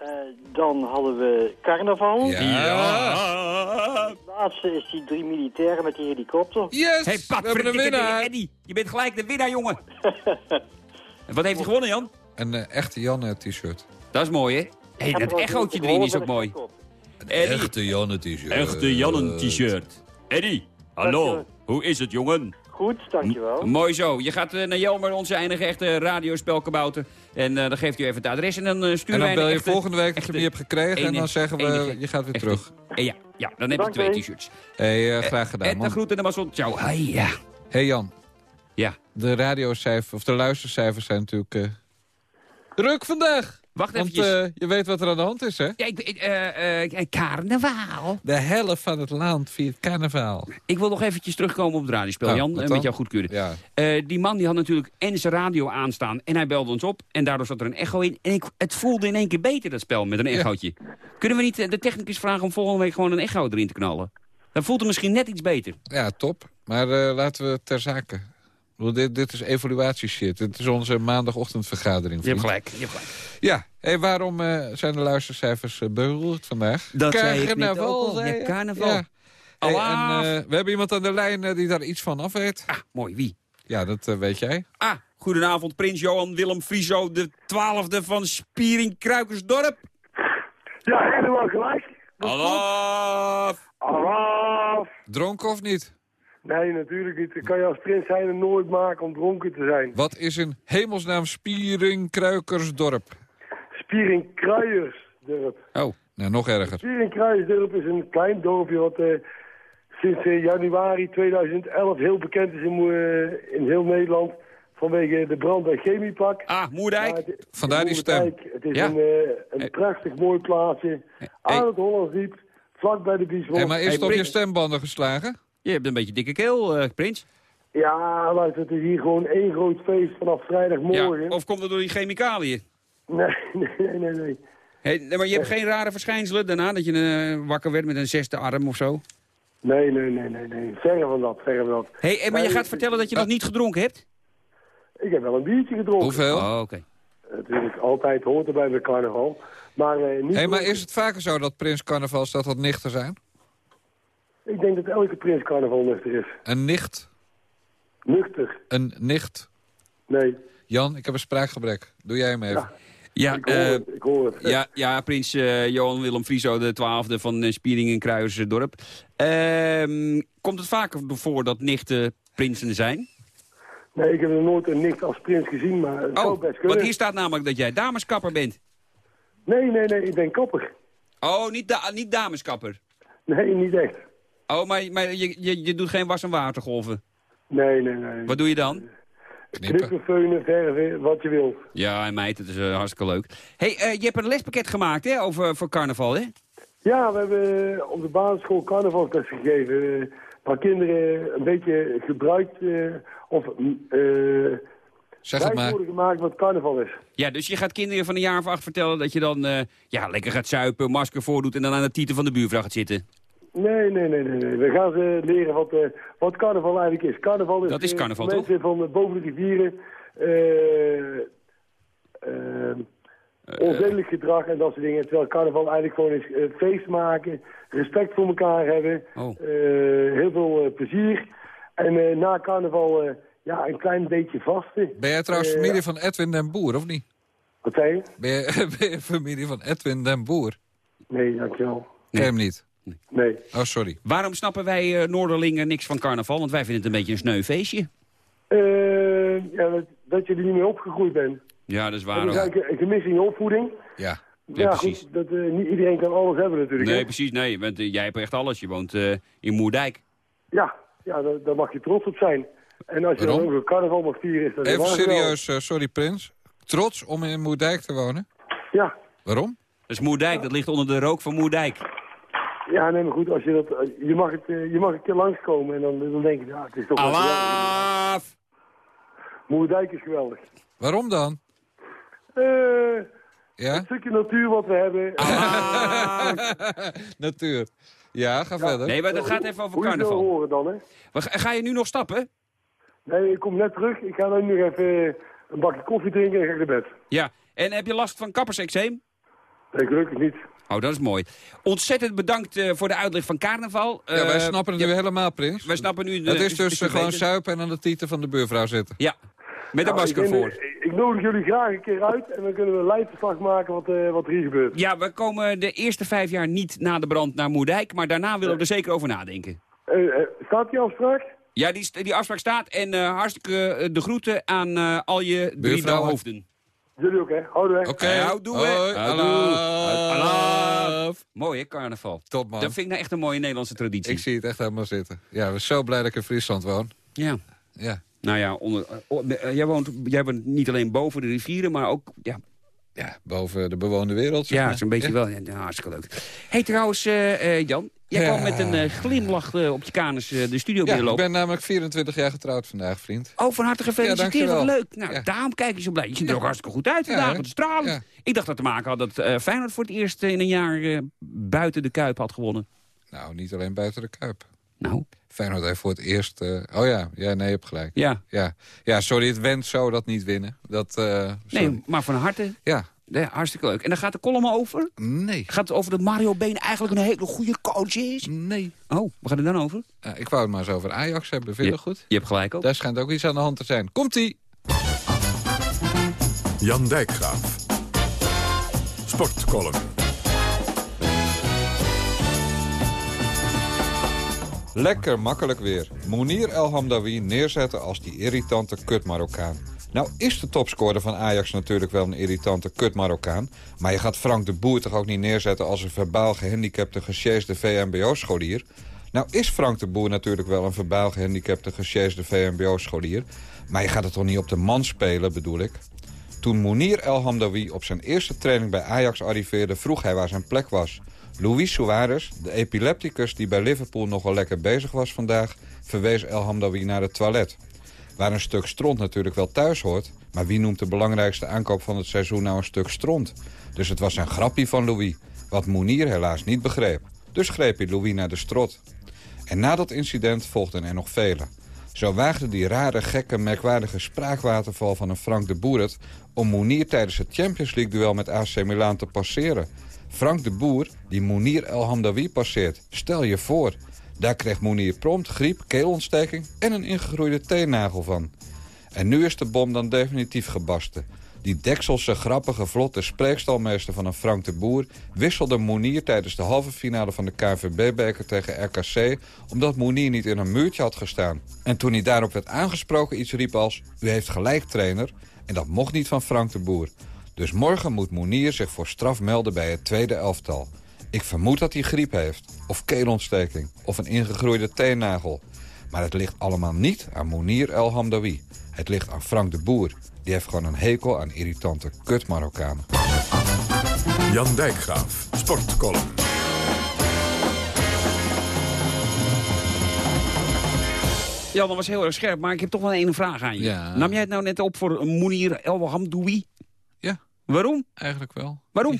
Eh, dan hadden we carnaval. Ja. Ja! De laatste is die drie militairen met die helikopter. Yes! Hey, we pat, hebben een winnaar! Eddie, je bent gelijk de winnaar, jongen. En wat heeft hij gewonnen, Jan? Een eh, echte Janne t-shirt. Dat is mooi, hè? Hé, hey, dat echootje erin is ook mooi. Eddie, Janne t-shirt. echte Jannen t-shirt. Eddie, hallo. Hoe is het, jongen? Goed, dankjewel. Mooi zo. Je gaat eh, naar Jelmer, onze enige echte radiospelkabouter. En eh, dan geeft u even het adres en dan eh, En sturen dan wij bel een je echte- volgende week als je hem niet hebt gekregen. En dan zeggen we, enige- je gaat weer echte- terug. Eh, ja, ja, dan heb je twee t-shirts. hey, graag gedaan, En de man. groeten en mazzel. Ciao. Hai, ja. hey, Jan. Ja. De radiocijfers, of de luistercijfers zijn natuurlijk eh, druk vandaag. Wacht eventjes. eh, je weet wat er aan de hand is, hè? Ja, ik, ik, eh, eh, carnaval. De helft van het land viert carnaval. Ik wil nog eventjes terugkomen op het radiospel, Oh, Jan. dan? met jouw goedkeuren. Ja. Die man die had natuurlijk en zijn radio aanstaan en hij belde ons op. En daardoor zat er een echo in. En ik, het voelde in één keer beter, dat spel, met een Ja. echootje. Kunnen we niet de technicus vragen om volgende week gewoon een echo erin te knallen? Dan voelt het misschien net iets beter. ja, top. Maar laten we ter zake. Ik bedoel, dit, dit is evaluatieshit. Dit is onze maandagochtendvergadering. Je hebt gelijk. Je hebt gelijk. Ja, hey, waarom eh, zijn de luistercijfers uh, beroerd vandaag? Dat ik Carnaval, ook al. zei je? carnaval. Ja. Hey, Allah. en, eh, we hebben iemand aan de lijn die daar iets van af weet. Ah, mooi. Wie? Ja, dat weet jij. Ah, goedenavond. Prins Johan Willem Frieso, de twaalfde van Spiering Kruikersdorp. Ja, helemaal gelijk. Hallo. Alaf. Dronken of niet? Nee, natuurlijk niet. Dat kan je als prins zijn en nooit maken om dronken te zijn. Wat is in hemelsnaam Spiering Kruikersdorp? Spiering Kruijersdorp. Oh, Nou, nog erger. Spiering Kruijersdorp is een klein dorpje wat eh, sinds eh, januari 2011 heel bekend is in, eh, in heel Nederland. Vanwege de brand bij Chemiepak. ah, Moerdijk. Het- Vandaar die Moerdijk, Het is Ja. een, een Hey. prachtig mooi plaatsje. Aan het Hollandsdiep, vlak bij de Biesbos. Hey, maar is Hey, het op je stembanden geslagen? Je hebt een beetje dikke keel, eh, Prins. Ja, luister, het is hier gewoon één groot feest vanaf vrijdagmorgen. Ja, of komt het door die chemicaliën? Nee, nee, nee, nee. nee. Hey, nee, maar je hebt geen rare verschijnselen daarna? Dat je eh, wakker werd met een zesde arm of zo? Nee, nee, nee, nee, nee. Verre van dat, verre van dat. Hey, eh, maar je gaat vertellen dat je nog niet gedronken hebt? Ik heb wel een biertje gedronken. Hoeveel? Oh, oké. Natuurlijk, altijd hoort erbij bij carnaval. Maar, eh, niet Hey, maar is het vaker zo dat Prins Carnaval dat wat nichten zijn? Ik denk dat elke prins carnaval nuchter is. Een nicht? Nuchter? Een nicht? Nee. Jan, ik heb een spraakgebrek. Doe jij hem even. Ja. Ja, ik hoor eh, het, ik hoor het. ja, ja, prins eh, Johan Willem Frieso, de twaalfde van uh, Spieringen Kruisdorp. Ehm komt het vaker voor dat nichten prinsen zijn? Nee, ik heb nog nooit een nicht als prins gezien, maar het zou Oh, best kunnen. want hier staat namelijk dat jij dameskapper bent. Nee, nee, nee, ik ben kapper. Oh, niet, da niet dameskapper. Nee, niet echt. Oh, maar, maar je, je, je doet geen was- en watergolven. Nee, nee, nee. Wat doe je dan? Knippen. Knippen, veunen, verven, wat je wilt. Ja, en meid, het is eh, hartstikke leuk. hey, eh, je hebt een lespakket gemaakt hè, over, voor carnaval, hè? Ja, we hebben op de basisschool carnavalsles gegeven. eh, waar kinderen een beetje gebruikt eh, of eh Zeg het maar. gemaakt wat carnaval is. Ja, dus je gaat kinderen van een jaar of acht vertellen dat je dan eh, ja, lekker gaat zuipen, masker voordoet en dan aan de titel van de buurvrouw gaat zitten. Nee, nee, nee, nee, nee. We gaan ze leren wat, eh, wat carnaval eigenlijk is. Carnaval is, Dat is eh, carnaval, voor mensen van boven de rivieren eh, onzedelijk gedrag en dat soort dingen. Terwijl carnaval eigenlijk gewoon is feest maken, respect voor elkaar hebben, Oh. eh, heel veel eh, plezier. En eh, na carnaval eh, ja, een klein beetje vasten. Ben jij trouwens familie van Edwin den Boer, of niet? Wat zei je? Ben je, ben je familie van Edwin den Boer? Nee, dankjewel. Ken je hem niet? Nee. Oh, sorry. Waarom snappen wij eh, Noorderlingen niks van carnaval? Want wij vinden het een beetje een sneu feestje. Eh, ja, dat, dat je er niet mee opgegroeid bent. Ja, dat is Dat waar. is ook. eigenlijk een gemis in je opvoeding. Ja. Ja, goed, precies. dat, eh, niet iedereen kan alles hebben natuurlijk. Nee, hè. precies. Nee, want jij hebt echt alles. Je woont eh, in Moerdijk. Ja, ja daar, daar mag je trots op zijn. En als je dan Waarom? ook een carnaval mag vieren, is dat Even serieus, sorry Prins. Trots om in Moerdijk te wonen? Ja. Waarom? Dat is Moerdijk. Dat ligt onder de rook van Moerdijk. Ja, nee, maar goed, als je, dat, je, mag het, eh, je mag een keer langskomen en dan, dan denk je, ja, het is toch wel geweldig. Alaaf! Moerdijk is geweldig. Waarom dan? Eh, Ja? Het stukje natuur wat we hebben. Natuur. Ja, ga verder. Nee, maar dat gaat even over Hoe carnaval. horen dan, hè? Ga je nu nog stappen? Nee, ik kom net terug. Ik ga dan nu even eh, een bakje koffie drinken en ga ik naar bed. Ja. En heb je last van kapperseczeem? Nee, gelukkig niet. Oh, dat is mooi. Ontzettend bedankt eh, voor de uitleg van carnaval. Ja, wij Eh, snappen het ja, nu helemaal, Prins. Wij snappen nu... de- Het is dus eh, gewoon suipen en aan de tieten van de buurvrouw zitten. Ja, met een Nou, masker ik, voor. eh, ik nodig jullie graag een keer uit en dan kunnen we een lijstverslag maken wat, eh, wat er hier gebeurt. Ja, we komen de eerste vijf jaar niet na de brand naar Moerdijk, maar daarna willen we er zeker over nadenken. Eh, eh, staat die afspraak? Ja, die, die afspraak staat en eh, hartstikke eh, de groeten aan eh, al je drie hoofden. Jullie ook, hè? Houden. Oké. Ja, doe, hè. Hoi. Alaaf. Mooi hè, carnaval. Top, man. Dat vind ik nou echt een mooie Nederlandse traditie. Ik zie het echt helemaal zitten. Ja, we zijn zo blij dat ik in Friesland woon. Ja. Ja. Nou ja, onder, oh, eh, jij, woont, jij bent niet alleen boven de rivieren, maar ook... Ja, Ja, boven de bewoonde wereld. ja zo'n beetje Ja. wel. Ja, nou, hartstikke leuk. hey, trouwens, eh, eh, Jan, jij Ja. kwam met een eh, glimlach op je kanus de studio Ja, ik binnenlopen. ben namelijk 24 jaar getrouwd vandaag, vriend. Oh, van harte gefeliciteerd, Ja, wat leuk. Nou, daarom kijk je zo blij. Je ziet er ook hartstikke goed uit vandaag, is stralend. Ik dacht dat te maken had dat Feyenoord voor het eerst in een jaar buiten de Kuip had gewonnen. Nou, niet alleen buiten de Kuip. Nou, Feyenoord heeft voor het eerst... eh, oh ja, ja, nee, je hebt gelijk. ja. Ja. ja, sorry, het went zo dat niet winnen. Dat, eh, sorry. Nee, maar van harte, Ja, ja, hartstikke leuk. En dan gaat de column over? nee. Gaat het over dat Mario Been eigenlijk een hele goede coach is? Nee. Oh, waar gaat het dan over? Ja, ik wou het maar eens over Ajax hebben, vind je dat goed? Je hebt gelijk ook. Daar schijnt ook iets aan de hand te zijn. Komt-ie! Jan Dijkgraaf. Sportcolumn. Lekker makkelijk weer. Mounir El Hamdawi neerzetten als die irritante kut Marokkaan. Nou is de topscorer van Ajax natuurlijk wel een irritante kut Marokkaan... maar je gaat Frank de Boer toch ook niet neerzetten als een verbaal gehandicapte gesjeesde VMBO-scholier? Nou is Frank de Boer natuurlijk wel een verbaal gehandicapte gesjeesde VMBO-scholier... maar je gaat het toch niet op de man spelen, bedoel ik? Toen Mounir El Hamdawi op zijn eerste training bij Ajax arriveerde... vroeg hij waar zijn plek was. Luis Suarez, de epilepticus die bij Liverpool nogal lekker bezig was vandaag... verwees El Hamdawi naar het toilet. Waar een stuk stront natuurlijk wel thuis hoort... maar wie noemt de belangrijkste aankoop van het seizoen nou een stuk stront? Dus het was een grappie van Louis, wat Mounir helaas niet begreep. Dus greep hij Louis naar de strot. En na dat incident volgden er nog vele. Zo waagde die rare, gekke, merkwaardige spraakwaterval van een Frank de Boer het... om Mounir tijdens het Champions League-duel met AC Milan te passeren. Frank de Boer, die Mounir El Hamdawi passeert. Stel je voor, daar kreeg Mounir prompt griep, keelontsteking... en een ingegroeide teennagel van. En nu is de bom dan definitief gebarsten. Die dekselse, grappige, vlotte spreekstalmeester van een Frank de Boer... wisselde Mounier tijdens de halve finale van de KNVB-beker tegen RKC... omdat Mounier niet in een muurtje had gestaan. En toen hij daarop werd aangesproken iets riep als... U heeft gelijk, trainer. En dat mocht niet van Frank de Boer. Dus morgen moet Mounier zich voor straf melden bij het tweede elftal. Ik vermoed dat hij griep heeft, of keelontsteking, of een ingegroeide teennagel. Maar het ligt allemaal niet aan Mounir El Hamdawi. Het ligt aan Frank de Boer. Die heeft gewoon een hekel aan irritante kut Marokkanen. Jan Dijkgraaf. Sportcolumn. Ja, dat was heel erg scherp, maar ik heb toch wel één vraag aan je. Ja. Nam jij het nou net op voor Mounir El Hamdoui? Ja. Waarom? Eigenlijk wel. Waarom?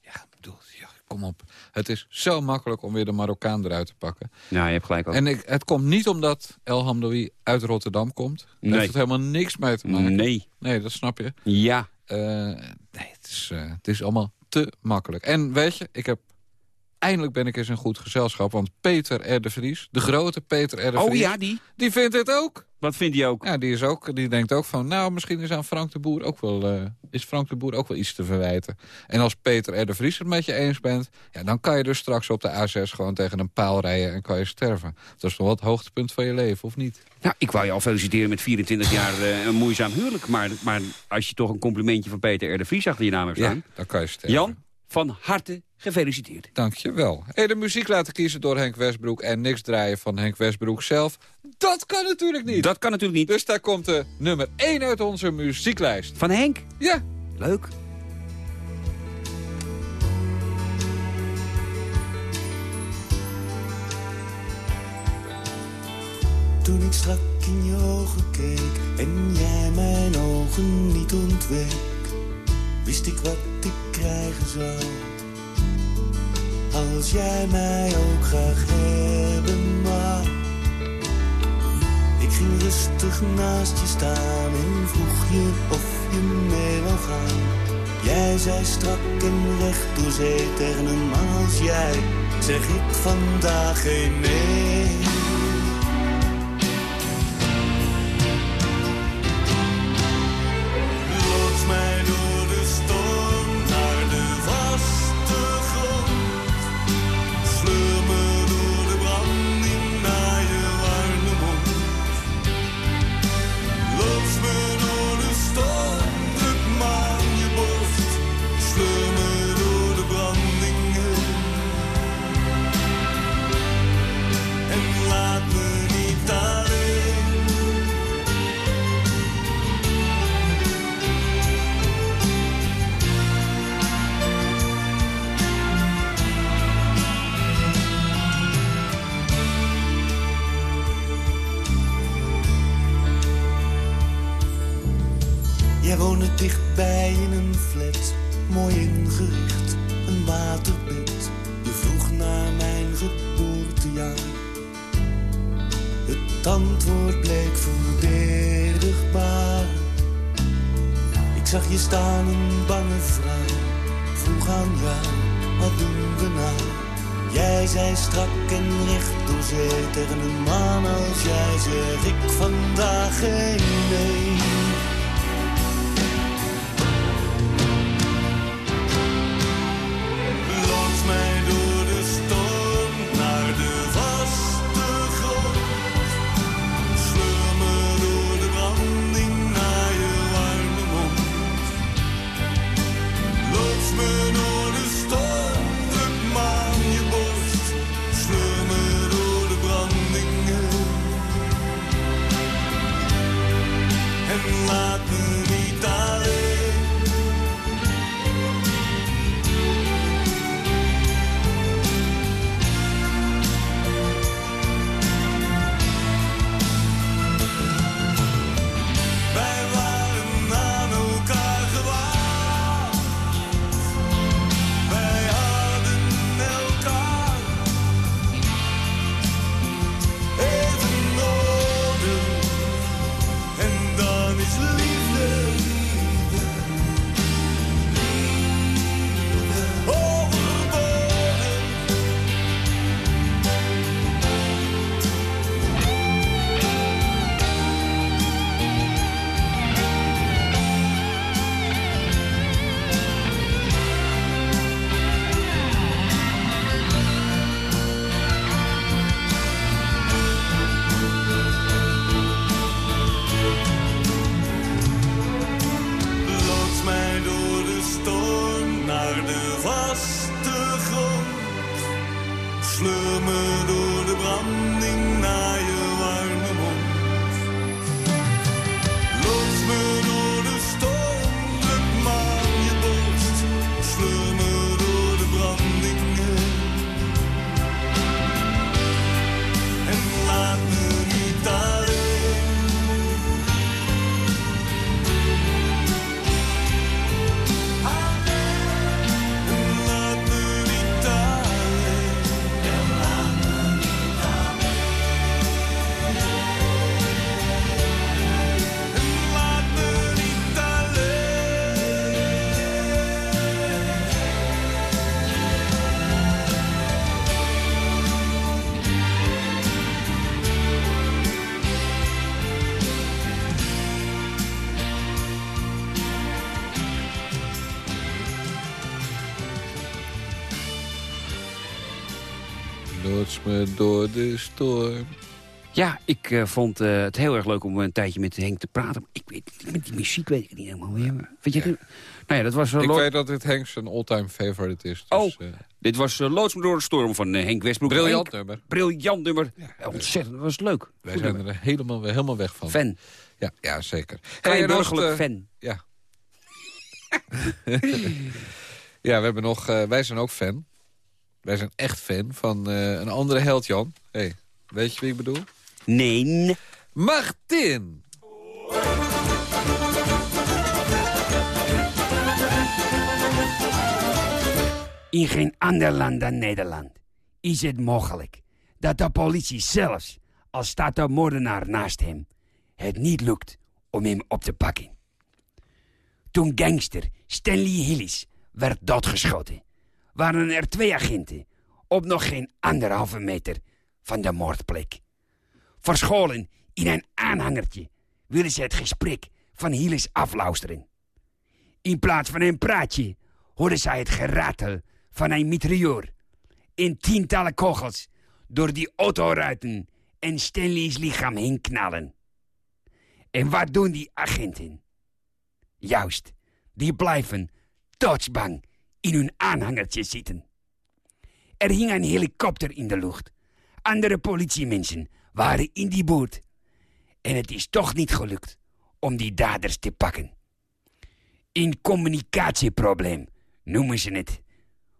Ja, ik bedoel, ja, kom op. Het is zo makkelijk om weer de Marokkaan eruit te pakken. Nou, je hebt gelijk ook. En ik, het komt niet omdat El Hamdawi uit Rotterdam komt. Daar Nee. heeft het helemaal niks mee te maken. Nee. Nee, dat snap je. Ja. Eh, nee, het is, eh, het is allemaal te makkelijk. En weet je, ik heb eindelijk ben ik eens in goed gezelschap. Want Peter R. de Vries, de grote Peter R. de Oh ja, die? Die vindt het ook. Wat vindt hij ook? Ja, die, is ook, die denkt ook van, nou, misschien is aan Frank de Boer ook wel, eh, is Frank de Boer ook wel iets te verwijten. En als Peter R. de Vries het met je eens bent, ja, dan kan je dus straks op de A6 gewoon tegen een paal rijden en kan je sterven. Dat is wel het hoogtepunt van je leven, of niet? Nou, ik wou je al feliciteren met 24 jaar eh, een moeizaam huwelijk. Maar, maar als je toch een complimentje van Peter R. de Vries achter je naam hebt Ja, staan... dan kan je sterven. Jan, van harte gefeliciteerd. Dankjewel. Hey, de muziek laten kiezen door Henk Westbroek en niks draaien van Henk Westbroek zelf. Dat kan natuurlijk niet. Dat kan natuurlijk niet. Dus daar komt de nummer 1 uit onze muzieklijst. Van Henk? Ja. Leuk. Toen ik strak in je ogen keek en jij mijn ogen niet ontweek, wist ik wat ik Als jij mij ook graag hebben wou. Ik ging rustig naast je staan en vroeg je of je mee wou gaan. Jij zei strak en recht door zee man als jij, zeg ik vandaag geen nee. Loods me door de storm. Ja, ik eh, vond eh, het heel erg leuk om een tijdje met Henk te praten. Ik weet, met die muziek weet ik het niet helemaal meer. Vind je? Nou ja, dat was... eh, Ik weet dat dit Henk zijn all-time favorite is. Dus, Oh, dit was Loods me door de storm van Henk Westbroek. briljant Henk, nummer. briljant nummer. Ja, ontzettend, dat was leuk. Wij Goed zijn nummer. er helemaal, helemaal weg van. Fan. Ja, ja zeker. Klein Hey, fan. Ja. ja, we hebben nog, wij zijn ook fan. Wij zijn echt fan van eh, een andere held, Jan. Hey, weet je wie ik bedoel? Nee. Martin! In geen ander land dan Nederland is het mogelijk dat de politie zelfs, al staat de moordenaar naast hem, het niet lukt om hem op te pakken. Toen gangster Stanley Hillis werd doodgeschoten, waren er twee agenten op nog geen anderhalve meter van de moordplek. Verscholen in een aanhangertje willen ze het gesprek van Hillis afluisteren. In plaats van een praatje hoorden zij het geratel van een mitrailleur. In tientallen kogels door die autoruiten en Stanley's lichaam heen knallen. En wat doen die agenten? Juist, die blijven doodsbang in hun aanhangertje zitten. Er hing een helikopter in de lucht. Andere politiemensen waren in die boot. En het is toch niet gelukt om die daders te pakken. Een communicatieprobleem noemen ze het.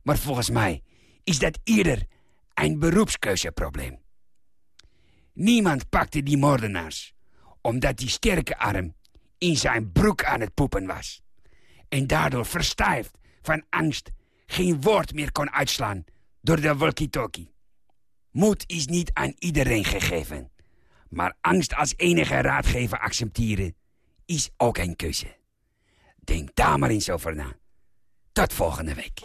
Maar volgens mij is dat eerder een beroepskeuzeprobleem. Niemand pakte die moordenaars, omdat die sterke arm in zijn broek aan het poepen was. En daardoor verstijfd van angst geen woord meer kon uitslaan door de walkie-talkie. Moed is niet aan iedereen gegeven. Maar angst als enige raadgever accepteren is ook een keuze. Denk daar maar eens over na. Tot volgende week.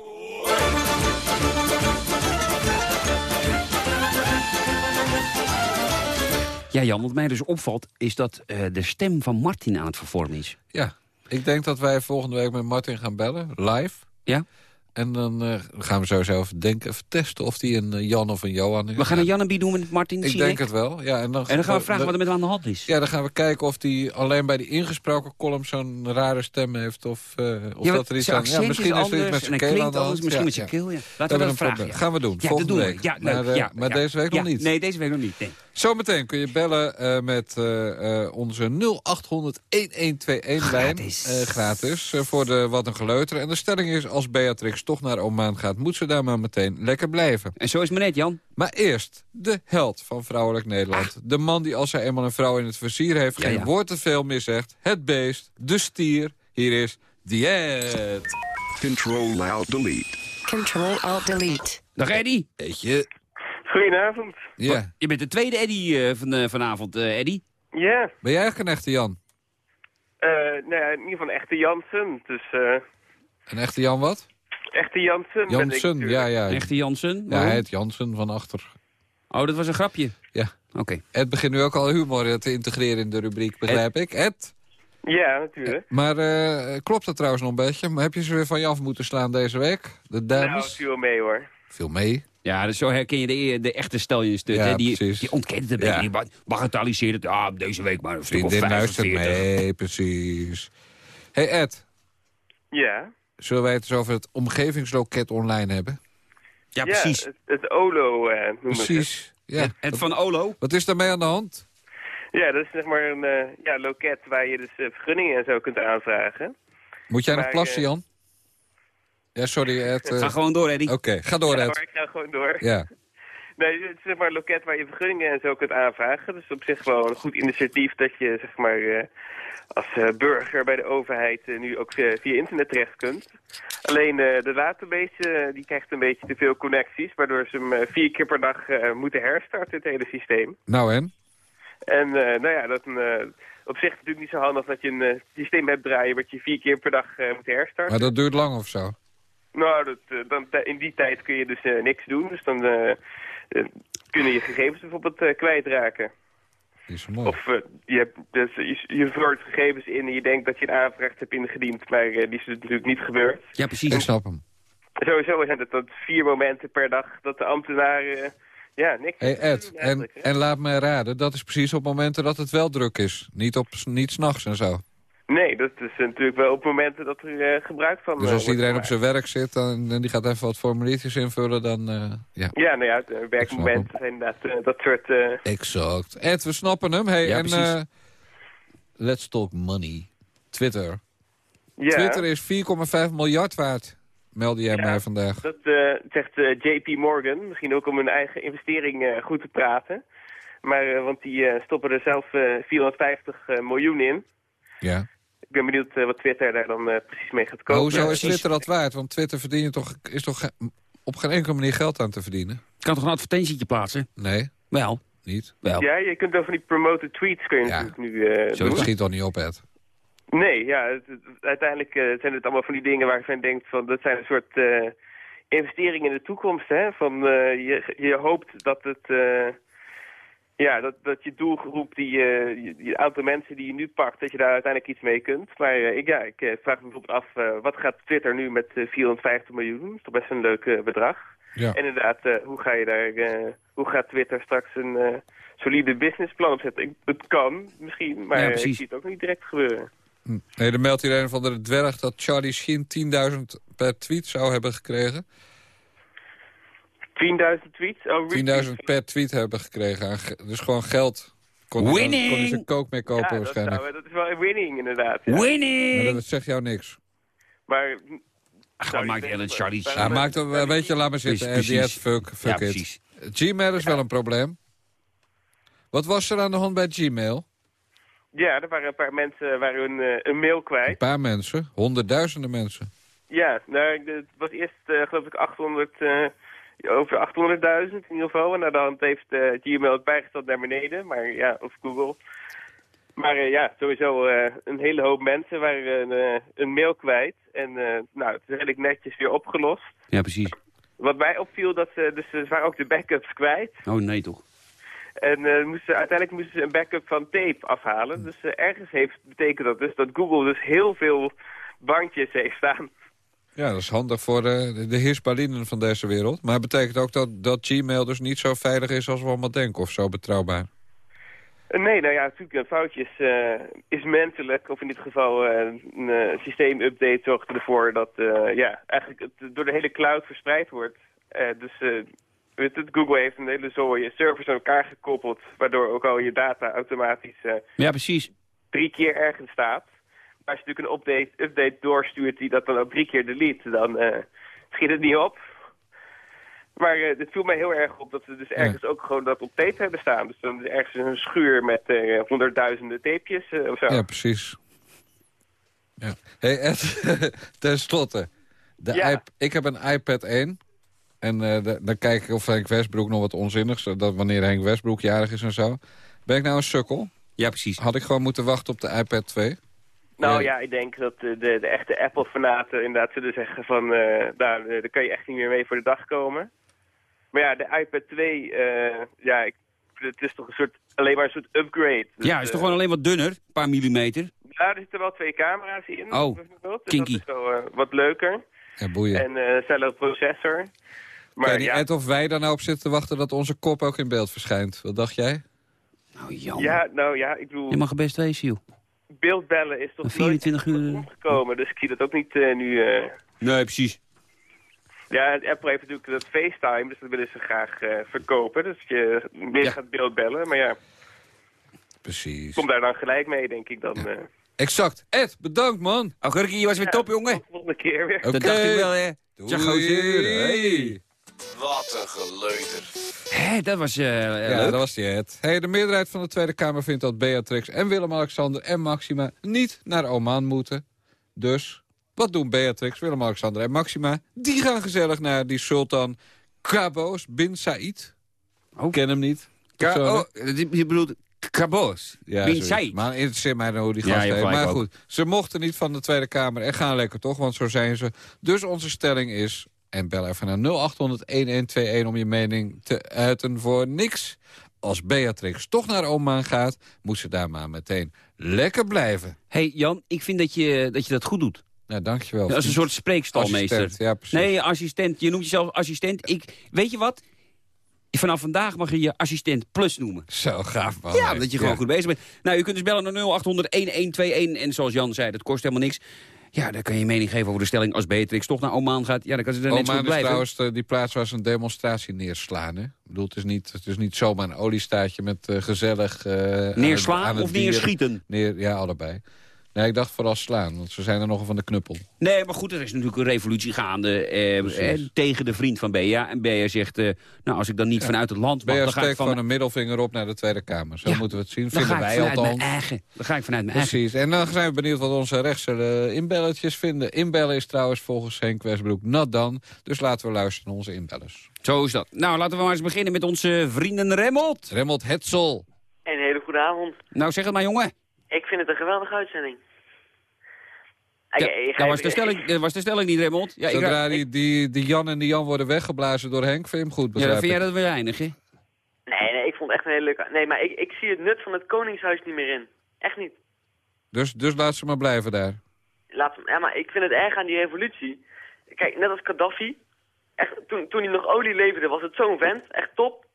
Ja, Jan, wat mij dus opvalt is dat eh, de stem van Martin aan het vervormen is. Ja, ik denk dat wij volgende week met Martin gaan bellen, live. Ja? En dan eh, gaan we sowieso even denken, even testen of die een eh, Jan of een Johan is. We gaan een Janneby doen met Martin Ik denk het wel. Ja, en, dan, En dan gaan we vragen wat er met hem aan de hand is. Ja, dan gaan we kijken of hij alleen bij die ingesproken column zo'n rare stem heeft. Of, eh, of Ja, dat er iets aan... Ja, misschien is er iets met en zijn keel aan de hand. misschien Ja, met zijn keel, ja. Laten we dat een vragen. Gaan we doen, volgende doen we. week. Ja, leuk. maar Ja, maar deze week nog niet. Nee, deze week nog niet. Nee. Zometeen kun je bellen met onze 0800-1121 lijn. eh, gratis. voor de Wat een Geleuter. En de stelling is, als Beatrix toch naar Oman gaat... moet ze daar maar meteen lekker blijven. En zo is het maar net, Jan. Maar eerst de held van Vrouwelijk Nederland. De man die als hij eenmaal een vrouw in het versier heeft... Ja, geen ja. woord te veel meer zegt. Het beest, de stier. Hier is Diet. Control Alt Delete. Control Alt Delete. Dag Eddy. Weet je... Goedenavond. Ja. Je bent de tweede Eddy eh, van, eh, vanavond, eh, Eddy. Ja, Ben jij echt een echte Jan? eh nou ja, in ieder geval een echte Jansen. Dus eh Een echte Jan wat? Echte Jansen. ben ik Jansen, ja, ja. Echte Jansen. Ja, hij heet Jansen van achter. Oh, dat was een grapje. Ja. Oké. Ed begint nu ook al humor eh, te integreren in de rubriek, begrijp ik. Ed? Ja, natuurlijk. Maar eh, klopt dat trouwens nog een beetje? Maar heb je ze weer van je af moeten slaan deze week? De Nou, het dames? viel mee hoor. Veel mee. Ja, dus zo herken je de, de echte steljenstut. Ja, hè? Die, precies. die ontkent het een beetje. Ja. Die ba- bagatelliseert het. Ah, deze week maar een stuk of Vriendin luistert 45. mee, precies. hey Ed, Ja. Zullen wij het eens over het omgevingsloket online hebben? Ja, precies. Het, het OLO eh noemen ze het. Precies. Ja. Het van Olo. Wat is daarmee aan de hand? Ja, dat is zeg maar een eh, ja, loket waar je dus eh, vergunningen en zo kunt aanvragen. Moet jij nog plassen, eh, Jan? Ja, sorry eh, Ga gewoon door, Eddy. Oké, ga door ja, Ed. ik ga gewoon door. Ja. Nee, het is zeg maar een loket waar je vergunningen en zo kunt aanvragen. Dus op zich wel een goed initiatief dat je zeg maar eh, als eh, burger bij de overheid eh, nu ook eh, via internet terecht kunt. Alleen de database die krijgt een beetje te veel connecties, waardoor ze hem vier keer per dag moeten herstarten, het hele systeem. Nou en? En nou ja, dat is een, op zich natuurlijk niet zo handig dat je een systeem hebt draaien wat je vier keer per dag moet herstarten. Maar dat duurt lang of zo? Nou, dat, dan, in die tijd kun je dus niks doen. Dus dan kunnen je gegevens bijvoorbeeld kwijtraken. Is mooi. Of eh, je, hebt, dus, je, je verhoort gegevens in en je denkt dat je een aanvraag hebt ingediend, maar eh, die is natuurlijk niet gebeurd. Ja, precies. Ik snap hem. Sowieso zijn het dat vier momenten per dag dat de ambtenaren Ja, niks. Hey Ed, en, en laat me raden, dat is precies op momenten dat het wel druk is. Niet, op, niet s'nachts en zo. Nee, dat is natuurlijk wel op momenten dat er eh, gebruik van Dus eh, als iedereen op zijn werk zit dan, en die gaat even wat formuliertjes invullen, dan eh, ja. Ja, nou ja, het werkmoment zijn inderdaad dat soort... eh, Exact. Ed, we snappen hem. Hey, Ja, en eh, let's talk money. Twitter. Ja. Twitter is 4,5 miljard waard, meldde jij mij vandaag. Dat eh, zegt eh, JP Morgan. Misschien ook om hun eigen investering eh, goed te praten. Maar, eh, want die eh, stoppen er zelf eh, 450 eh, miljoen in. Ja. Ik ben benieuwd eh, wat Twitter daar dan eh, precies mee gaat kopen. Hoezo is Twitter dat waard? Want Twitter verdien je toch, is toch op geen enkele manier geld aan te verdienen? Kan toch een advertentietje plaatsen? Nee. Wel. Niet? Wel. Ja, je kunt over die promoted tweets kun je natuurlijk nu eh Zo doen. schiet toch niet op, Ed? Nee, ja, het- het- uiteindelijk eh, zijn het allemaal van die dingen waar je van denkt van dat zijn een soort eh, investeringen in de toekomst. Hè? Van, eh, je, je hoopt dat het eh, ja, dat, dat je doelgroep, die, je, je aantal mensen die je nu pakt, dat je daar uiteindelijk iets mee kunt. Maar eh, ik, ja, ik eh, vraag me bijvoorbeeld af, wat gaat Twitter nu met eh, 450 miljoen? Dat is toch best een leuk bedrag. Ja. En inderdaad, hoe ga je daar, hoe gaat Twitter straks een solide businessplan opzetten? Ik, het kan misschien, maar Ja, ik zie het ook niet direct gebeuren. Hm. Nee, dan meldt hier een van de dwerg dat Charlie Sheen 10.000 per tweet zou hebben gekregen. 10.000 tweets? Oh, retweets. 10.000 per tweet hebben gekregen. Dus gewoon geld. Kon hij Winning! Kon hij zijn kook mee kopen Ja, dat, waarschijnlijk. zou, dat is wel een winning inderdaad. Ja. Maar dat zegt jou niks. Maar... Ach, maakt Ellen Charlie. Ja, maakt eh, weet je, laat maar zitten. Ed, fuck, fuck Ja, it. precies. Gmail is wel een probleem. Wat was er aan de hand bij Gmail? Ja, er waren een paar mensen waren hun, eh, een mail Een kwijt. paar mensen, honderdduizenden mensen. Ja, nou, het was eerst eh, geloof ik 800, eh, over 800.000 in ieder geval. En naar de hand heeft eh, Gmail het bijgesteld naar beneden, maar ja, of Google. Maar eh, ja, sowieso eh, een hele hoop mensen waren een mail kwijt. En nou, het is redelijk netjes weer opgelost. Ja, precies. Wat mij opviel, dat ze, dus ze waren ook de backups kwijt. Oh, nee toch. En moesten, uiteindelijk moesten ze een backup van tape afhalen. Dus eh, ergens heeft, betekent dat dus dat Google dus heel veel bandjes heeft staan. Ja, dat is handig voor de, de, de heersbalinen van deze wereld. Maar het betekent ook dat, dat Gmail dus niet zo veilig is als we allemaal denken. Of zo betrouwbaar. Eh, nee, nou ja, natuurlijk een foutje is, eh, is menselijk. Of in dit geval eh, een eh, systeemupdate zorgt ervoor dat eh, ja, eigenlijk het door de hele cloud verspreid wordt. Eh, dus eh, weet het, Google heeft een hele zooi servers aan elkaar gekoppeld. Waardoor ook al je data automatisch eh, Ja, precies. drie keer ergens staat. Als je natuurlijk een update, update doorstuurt die dat dan ook drie keer delete, dan eh, schiet het niet op. Maar eh het viel mij heel erg op dat ze dus ergens ook gewoon dat op tape hebben staan. Dus dan is ergens een schuur met eh, honderdduizenden tapejes of zo. Ja, precies. Ja. hey Ed, ten slotte. De Ja. iP- ik heb een iPad 1. En eh, de- dan kijk ik of Henk Westbroek nog wat onzinnigs... Dat wanneer Henk Westbroek jarig is en zo. Ben ik nou een sukkel? Ja, precies. Had ik gewoon moeten wachten op de iPad 2? Nou ja, ik denk dat de, de, de echte Apple-fanaten inderdaad zullen zeggen van... eh nou, eh, daar kan je echt niet meer mee voor de dag komen. Maar ja, de iPad 2, eh, ja, ik, het is toch een soort, alleen maar een soort upgrade. Dus, Ja, is toch gewoon alleen wat dunner? Een paar millimeter. Ja, er zitten wel twee camera's in. Oh, dus kinky. dat is wel eh, wat leuker. Ja, boeien. En eh zelfde processor. Maar ja, Ed of wij daar nou op zitten te wachten... dat onze kop ook in beeld verschijnt. Wat dacht jij? Nou, jammer. ja, nou ja, ik bedoel, Je mag er best wezen, joh. Beeldbellen is toch Een 24 nooit uur... gekomen. Dus ik zie dat ook niet eh, nu... eh, Nee, precies. Ja, Apple heeft natuurlijk dat FaceTime, dus dat willen ze graag eh, verkopen. Dus je meer Ja. gaat beeldbellen, maar ja, Precies. kom daar dan gelijk mee, denk ik dan. eh Exact. Ed, bedankt man. Oh, Gurkie, je was weer top, jongen. volgende keer weer. Dat dacht ik wel, hè. Doei. Gozer. Hey. Wat een geleuter. Hé, dat was eh Ja, leuk. dat was die het. Hey, de meerderheid van de Tweede Kamer vindt dat Beatrix en Willem-Alexander en Maxima niet naar Oman moeten. Dus, wat doen Beatrix, Willem-Alexander en Maxima? Die gaan gezellig naar die sultan Qaboos bin Said. Oh. Ken hem niet. Ka oh, je je bedoelt Kaboos. Ja, Bin. Said. Maar interesseert mij nou hoe die Ja, gast je gelijk Maar ook. goed, ze mochten niet van de Tweede Kamer en gaan lekker toch, want zo zijn ze. Dus onze stelling is, en bel even naar 0800-1121 om je mening te uiten voor niks. Als Beatrix toch naar Oman gaat, moet ze daar maar meteen lekker blijven. hey, Jan, ik vind dat je, dat je dat goed doet. Ja, dankjewel. Als een soort spreekstalmeester. Assistent, ja, precies. Nee, assistent. Je noemt jezelf assistent. Ik, weet je wat? Vanaf vandaag mag je je assistent plus noemen. Zo gaaf man. Ja, dat je gewoon goed bezig bent. Nou, u kunt dus bellen naar 0800-1121. En zoals Jan zei, dat kost helemaal niks. Ja, dan kan je mening geven over de stelling. Als Beatrix toch naar Oman gaat, ja, dan kan ze er net zo Oman goed is blijven. trouwens de- die plaats waar ze een demonstratie neerslaan. Hè? Ik bedoel, het is niet, het is niet zomaar een oliestaatje met eh, gezellig... eh, aan het- Neerslaan aan het of neerschieten? Neer, ja, allebei. Nee, ik dacht vooral slaan, want ze zijn er nogal van de knuppel. Nee, maar goed, er is natuurlijk een revolutie gaande eh, eh, tegen de vriend van Bea. En Bea zegt, eh, nou, als ik dan niet vanuit het land mag, je dan ga ik steekt van... gewoon een middelvinger op naar de Tweede Kamer. Zo Ja, moeten we het zien, dan vinden ga ik wij vanuit althans. mijn eigen. Dan ga ik vanuit mijn eigen. Precies. En dan zijn we benieuwd wat onze rechtse eh, inbelletjes vinden. Inbellen is trouwens volgens Henk Westbroek nat dan. Dus laten we luisteren naar onze inbellers. Zo is dat. Nou, laten we maar eens beginnen met onze vrienden Remmelt. Remmelt Hetzel. Een hele goede avond. Nou, zeg het maar, jongen. Ik vind het een geweldige uitzending. Ja, Ah, ja, ik was de stelling, dat was de stelling niet, Remmelt. Ja, ik, Zodra die, die, die Jan en die Jan worden weggeblazen door Henk, vind je hem goed, ja, begrijp dan vind jij ik. dat weer eindig, hè? Nee, nee, ik vond het echt een hele leuke... Nee, maar ik, ik zie het nut van het Koningshuis niet meer in. Echt niet. Dus, dus laat ze maar blijven daar. Laat, hem- ja, maar ik vind het erg aan die revolutie. Kijk, net als Gaddafi. Echt, toen, toen hij nog olie leverde, was het zo'n vent. Echt top.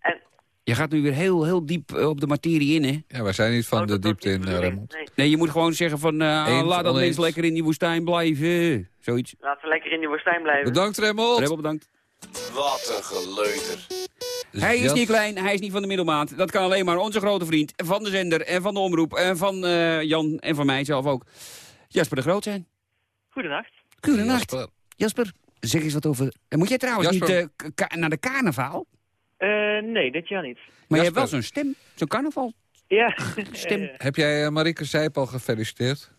En- je gaat nu weer heel, heel diep eh, op de materie in, hè? Ja, wij zijn niet van Oh, de diepte in. Remmelt. Nee, Nee, je moet gewoon zeggen van, eh, Eens, laat dat mens lekker in die woestijn blijven. Zoiets. laten we lekker in die woestijn blijven. Bedankt, Remmelt. Remmelt, bedankt. Wat een geleuter. Hij is niet klein, hij is niet van de middelmaat. Dat kan alleen maar onze grote vriend van de zender en van de omroep... en van eh, Jan en van mij zelf ook. Jasper de Groot zijn. Goedenacht. Goedenacht. Jasper. Jasper, zeg eens wat over... Moet jij trouwens Jasper. niet naar de carnaval? Eh, nee, dit jaar niet. Maar je hebt wel zo'n stem, zo'n carnaval. Ja. Stem. Heb jij uh, Marieke Zijp al gefeliciteerd?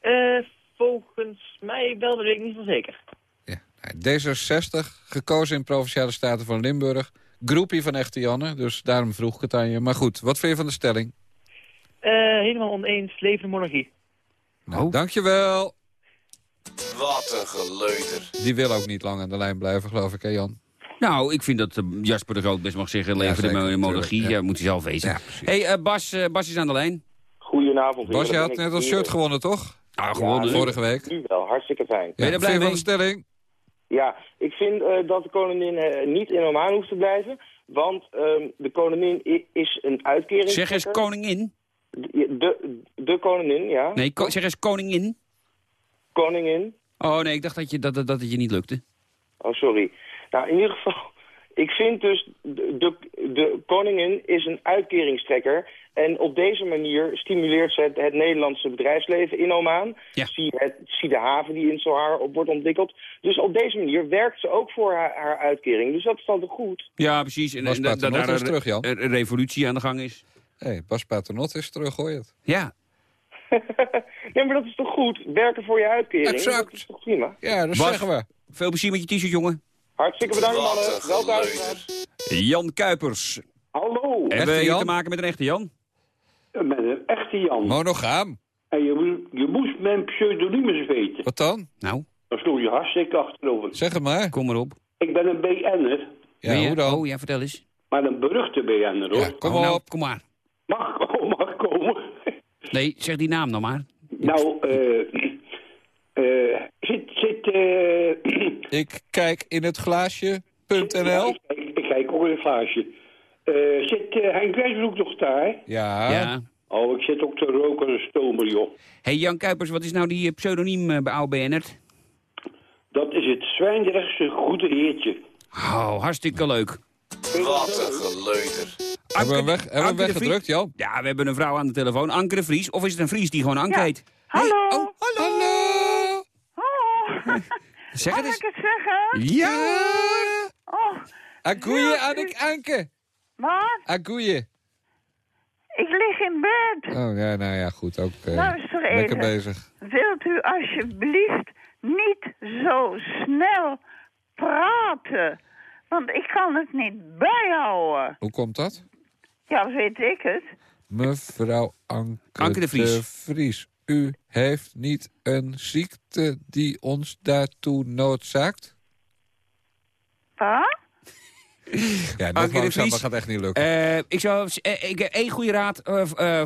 Eh, volgens mij wel, dat weet ik niet van zeker. Ja. D66, gekozen in Provinciale Staten van Limburg. Groepie van Echte Janne, dus daarom vroeg ik het aan je. Maar goed, wat vind je van de stelling? Eh, helemaal oneens, levende monarchie. Nou, Oh. dankjewel. Wat een geleuter. Die wil ook niet lang aan de lijn blijven, geloof ik, hè Jan? Nou, ik vind dat eh, Jasper de Groot best mag zeggen... leven de mo- monarchie, natuurlijk, ja. ja. moet hij zelf weten. Hey, eh, Bas, eh, Bas is aan de lijn. Goedenavond. Bas, je had net hier. shirt gewonnen, toch? Ah, gewonnen. Vorige week. Nu wel, hartstikke fijn. Ben je er blij van mee? de stelling? Ja, ik vind eh, dat de koningin eh, niet in Oman hoeft te blijven. Want ehm, de koningin is een uitkering. Zeg eens koningin. De, de, de koningin, ja. Nee, ko- zeg eens koningin. Koningin. Oh nee, ik dacht dat, je, dat, dat, dat het je niet lukte. Oh, sorry. Nou, in ieder geval, ik vind dus, de, de, koningin is een uitkeringstrekker. En op deze manier stimuleert ze het, het Nederlandse bedrijfsleven in Oman. Ja. Zie, het, zie de haven die in Sohar op wordt ontwikkeld. Dus op deze manier werkt ze ook voor haar, haar uitkering. Dus dat is dan toch goed? Ja, precies. En, Bas en dat- daar is terug, Jan. een, revolutie aan de gang is. Hé, hey, Bas Paternotte is terug, hoor je het? Ja. nee, maar dat is toch goed? Werken voor je uitkering. Exact. Dat is toch prima? Ja, dat Bas, zeggen we. Veel plezier met je t-shirt, jongen. Hartstikke bedankt, mannen. een Wel geleuter. thuis. Jan Kuipers. Hallo, Hebben we hier te maken met een echte Jan? met een echte Jan. Monogaam. En je, moet- je moest mijn pseudoniem eens weten. Wat dan? Nou, Dan sloeg je hartstikke achterover. Zeg het maar. kom maar op. Ik ben een BN'er, Ja, je- hoe dan? Oh, ja, vertel eens. maar een beruchte BN'er hoor. Ja, kom oh, nou, op. kom maar. Mag, oh, mag komen. Nee, zeg die naam nou maar. nou, eh... eh zit, eh... Ik kijk in het glaasje.nl. ik, ik kijk ook in een glaasje. Eh, zit eh, Henk Wijsbroek nog daar? Ja. Ja. Oh, ik zit ook te roken en stomen, joh. hey, Jan Kuipers, wat is nou die pseudoniem bij BN'ert? Dat is het Zwijndrechtse goede heertje. Oh, hartstikke leuk. Wat een geleuter. Hebben we weg, hebben Anke weggedrukt, Jan? Ja, we hebben een vrouw aan de telefoon. Anke de Vries. Of is het een Vries die gewoon Anke heet? Hallo. Hey, oh, hallo. Zeg mag het eens. ik het zeggen? Ja. Oh, Agoeie, Annik Anke. wat? Agoeie. Ik lig in bed. Oh ja, nou ja, goed. Ook eh, Luister lekker even. bezig. Wilt u alsjeblieft niet zo snel praten? Want ik kan het niet bijhouden. Hoe komt dat? Ja, weet ik het. Mevrouw Anke, Anke de Vries. Vries, U heeft niet een ziekte die ons daartoe noodzaakt? Wat? Ja, dat gaat echt niet lukken. Eh, ik zou ik, één goede raad.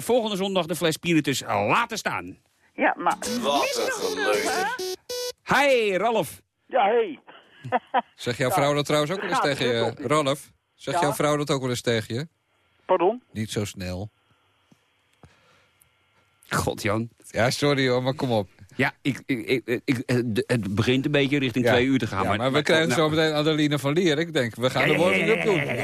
volgende zondag de fles spiritus laten staan. Ja, maar... Wat een geleuter. Hi, Ralf. Ja, hé. Hey. Zeg jouw vrouw dat trouwens ook wel eens tegen je. Ralf? Zeg Ja. jouw vrouw dat ook wel eens tegen je? Pardon? Niet zo snel. God, Jan. Ja, sorry hoor, maar kom op. Ja, ik, ik, ik, het- begint een beetje richting Ja. twee uur te gaan. Ja, maar, we krijgen nou, zo meteen Adeline van Lier. Ik denk, we gaan Ja, de ja, warming ja, up doen. ja,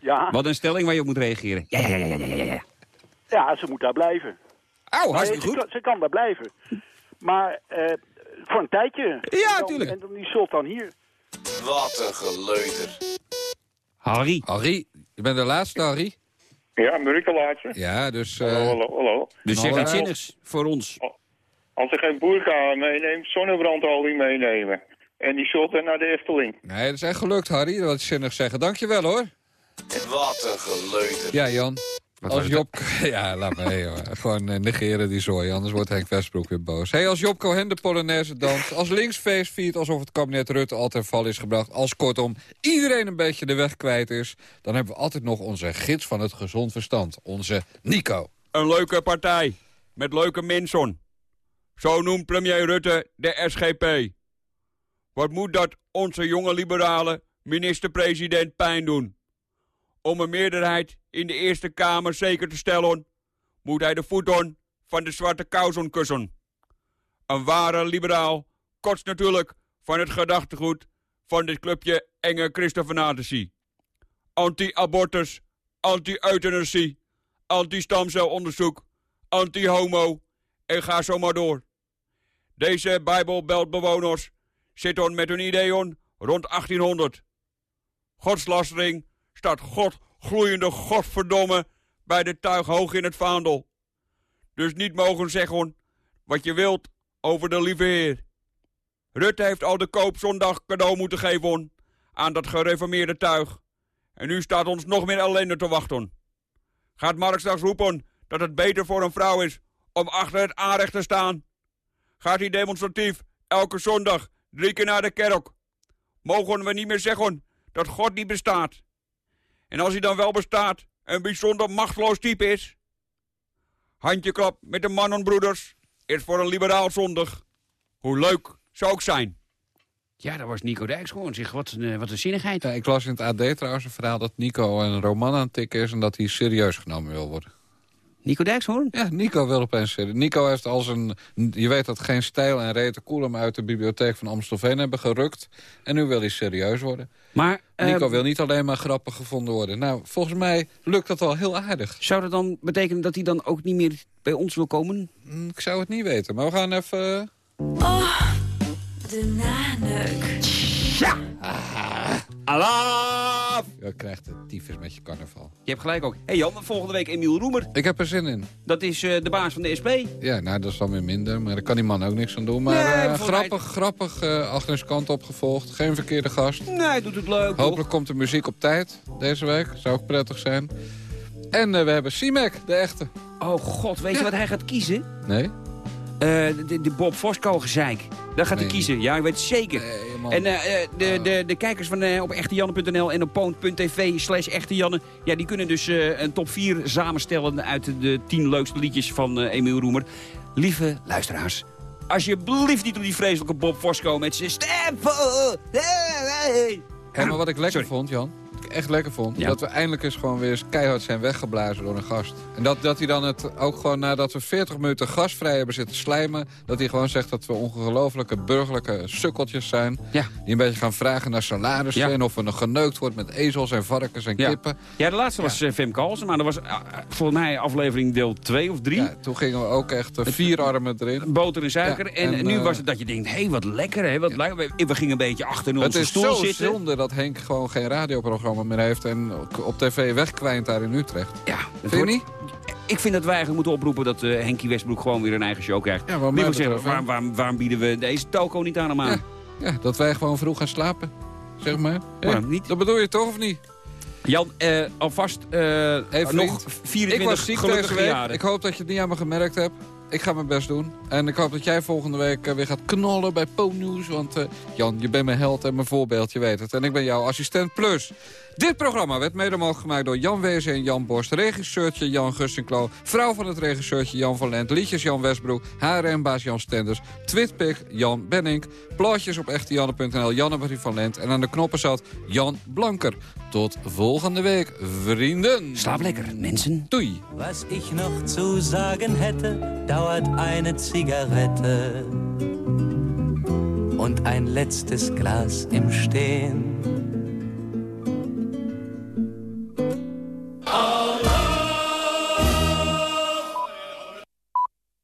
ja, wat een stelling waar je op moet reageren. Ja, ja, ja, ja, ja, ja, ja. Ja, ze moet daar blijven. Oh, hartstikke Nee, ze, kan- ze kan daar blijven. Maar eh, voor een tijdje. Ja, En dan- tuurlijk. En dan die zult dan hier. Wat een geleuter. Harry. Harry, je bent de laatste, Harry. Ja, Murke laatje. Ja, dus... eh, Hallo, hallo, hallo. Dus zeg Hallo. iets zinnigs voor ons. Als er geen boerka meeneemt, zonnebrandolie meenemen. En die zult dan naar de Efteling. Nee, dat is echt gelukt, Harry, wat je zinnig zeggen. Dankjewel, hoor. Wat een geleuter. Ja, Jan. Als? Job... Ja, laat me heen, hoor. Gewoon eh, negeren die zooi, anders wordt Henk Westbroek weer boos. Hey, als Job Cohen de Polonaise danst, als linksfeest viert... alsof het kabinet Rutte al ten val is gebracht... als kortom iedereen een beetje de weg kwijt is... dan hebben we altijd nog onze gids van het gezond verstand. Onze Nico. Een leuke partij. Met leuke mensen. Zo noemt premier Rutte de SGP. Wat moet dat onze jonge liberale minister-president pijn doen? Om een meerderheid in de Eerste Kamer zeker te stellen... moet hij de voeten van de zwarte kousen kussen. Een ware liberaal kotst natuurlijk van het gedachtegoed... van dit clubje enge christenfanatici. Anti-abortus, anti-euthanasie, anti-stamcelonderzoek, anti-homo en ga zo maar door. Deze Bijbelbeltbewoners zitten met hun ideeën rond 1800. Godslastering staat God gloeiende godverdomme bij de tuig hoog in het vaandel. Dus niet mogen zeggen wat je wilt over de lieve Heer. Rutte heeft al de koopzondag cadeau moeten geven aan dat gereformeerde tuig. En nu staat ons nog meer ellende te wachten. Gaat Mark straks roepen dat het beter voor een vrouw is om achter het aanrecht te staan? Gaat hij demonstratief elke zondag drie keer naar de kerk? Mogen we niet meer zeggen dat God niet bestaat? En als hij dan wel bestaat, een bijzonder machteloos type is? Handjeklap met de mannenbroeders is voor een liberaal zondig. Hoe leuk zou ook zijn. Ja, dat was Nico Dijks gewoon. Zeg, wat een, eh, wat een zinnigheid. Ja, ik las in het AD trouwens een verhaal dat Nico een roman aan het tikken is... en dat hij serieus genomen wil worden. Nico Dijkshoorn? Ja, Nico wil opeens serieus. Nico heeft als een... Je weet dat geen stijl en rete koel hem uit de bibliotheek van Amstelveen hebben gerukt. En nu wil hij serieus worden. Maar, Nico eh, wil niet alleen maar grappig gevonden worden. Nou, volgens mij lukt dat wel heel aardig. Zou dat dan betekenen dat hij dan ook niet meer bij ons wil komen? Mm, Ik zou het niet weten, maar we gaan even... Oh, de naneuk. Ja! Alaaf! Je krijgt de tyfus met je carnaval. Je hebt gelijk ook. Hé hey Jan, volgende week Emiel Roemer. Ik heb er zin in. Dat is eh, de baas van de SP. Ja, nou, dat is dan weer minder. Maar daar kan die man ook niks aan doen. Maar Nee, eh, grappig, grappig. eh Agnes Kant opgevolgd. Geen verkeerde gast. Nee, hij doet het leuk. Hopelijk komt de muziek op tijd deze week. Zou ook prettig zijn. En we hebben C-Mac, de echte. Oh god, weet je wat hij gaat kiezen? Nee? De, de Bob Fosco gezeik. Daar gaat hij Nee. kiezen. Ja, ik weet het zeker. en eh, eh, de, de, de kijkers van, eh, op echtejanne.nl en op poont.tv slash echtejanne... Ja, die kunnen dus een top 4 samenstellen uit de 10 leukste liedjes van Emiel Roemer. Lieve luisteraars, alsjeblieft niet op die vreselijke Bob Fosco met zijn stem. Ja, maar wat ik lekker vond, Jan, ik echt lekker vond... Ja. dat we eindelijk eens gewoon weer eens keihard zijn weggeblazen door een gast. En dat, dat hij dan het ook gewoon nadat we 40 minuten gasvrij hebben zitten slijmen... dat hij gewoon zegt dat we ongelofelijke burgerlijke sukkeltjes zijn... Ja. die een beetje gaan vragen naar salarissen... Ja. en of er nog geneukt wordt met ezels en varkens en kippen. Ja, de laatste was eh, Femke Halsen, maar dat was eh, volgens mij aflevering deel 2 of 3. Ja, toen gingen we ook echt eh, vier armen erin. Boter en suiker. En, en, nu eh, was het dat je denkt, hé, wat lekker, hè, wat lekker. We, gingen een beetje achter in Het onze is stoel zo zitten. zonde dat Henk gewoon geen radioprogramma meer heeft... en op tv wegkwijnt daar in Utrecht. Ja, Vind je niet? Ik vind dat wij eigenlijk moeten oproepen dat eh Henkie Westbroek gewoon weer een eigen show krijgt. Ja, wil zeggen, waarom, waarom bieden we deze toko niet aan hem aan? Ja, dat wij gewoon vroeg gaan slapen. Zeg maar. Ja, Waarom niet? Dat bedoel je toch of niet? Jan, eh, alvast eh, Hey, nog vriend, 24 ik was ziek gelukkige jaren. Ik hoop dat je het niet aan me gemerkt hebt. Ik ga mijn best doen. En ik hoop dat jij volgende week eh, weer gaat knallen bij Po-nieuws. Want eh, Jan, je bent mijn held en mijn voorbeeld, je weet het. En ik ben jouw assistent plus. Dit programma werd mede mogelijk gemaakt door Jan Wezen en Jan Borst. Regisseurtje Jan Gustinklo. Vrouw van het regisseurtje Jan van Lent. Liedjes Jan Westbroek. HRM-baas Jan Stenders. Twitpic Jan Benink. Plaatjes op echtejanne.nl Janne-Marie van Lent. En aan de knoppen zat Jan Blanker. Tot volgende week, vrienden. Slaap lekker, mensen. Doei. Was ich noch zu sagen hätte, dauert eine Zigarette und ein letztes Glas im Stehen.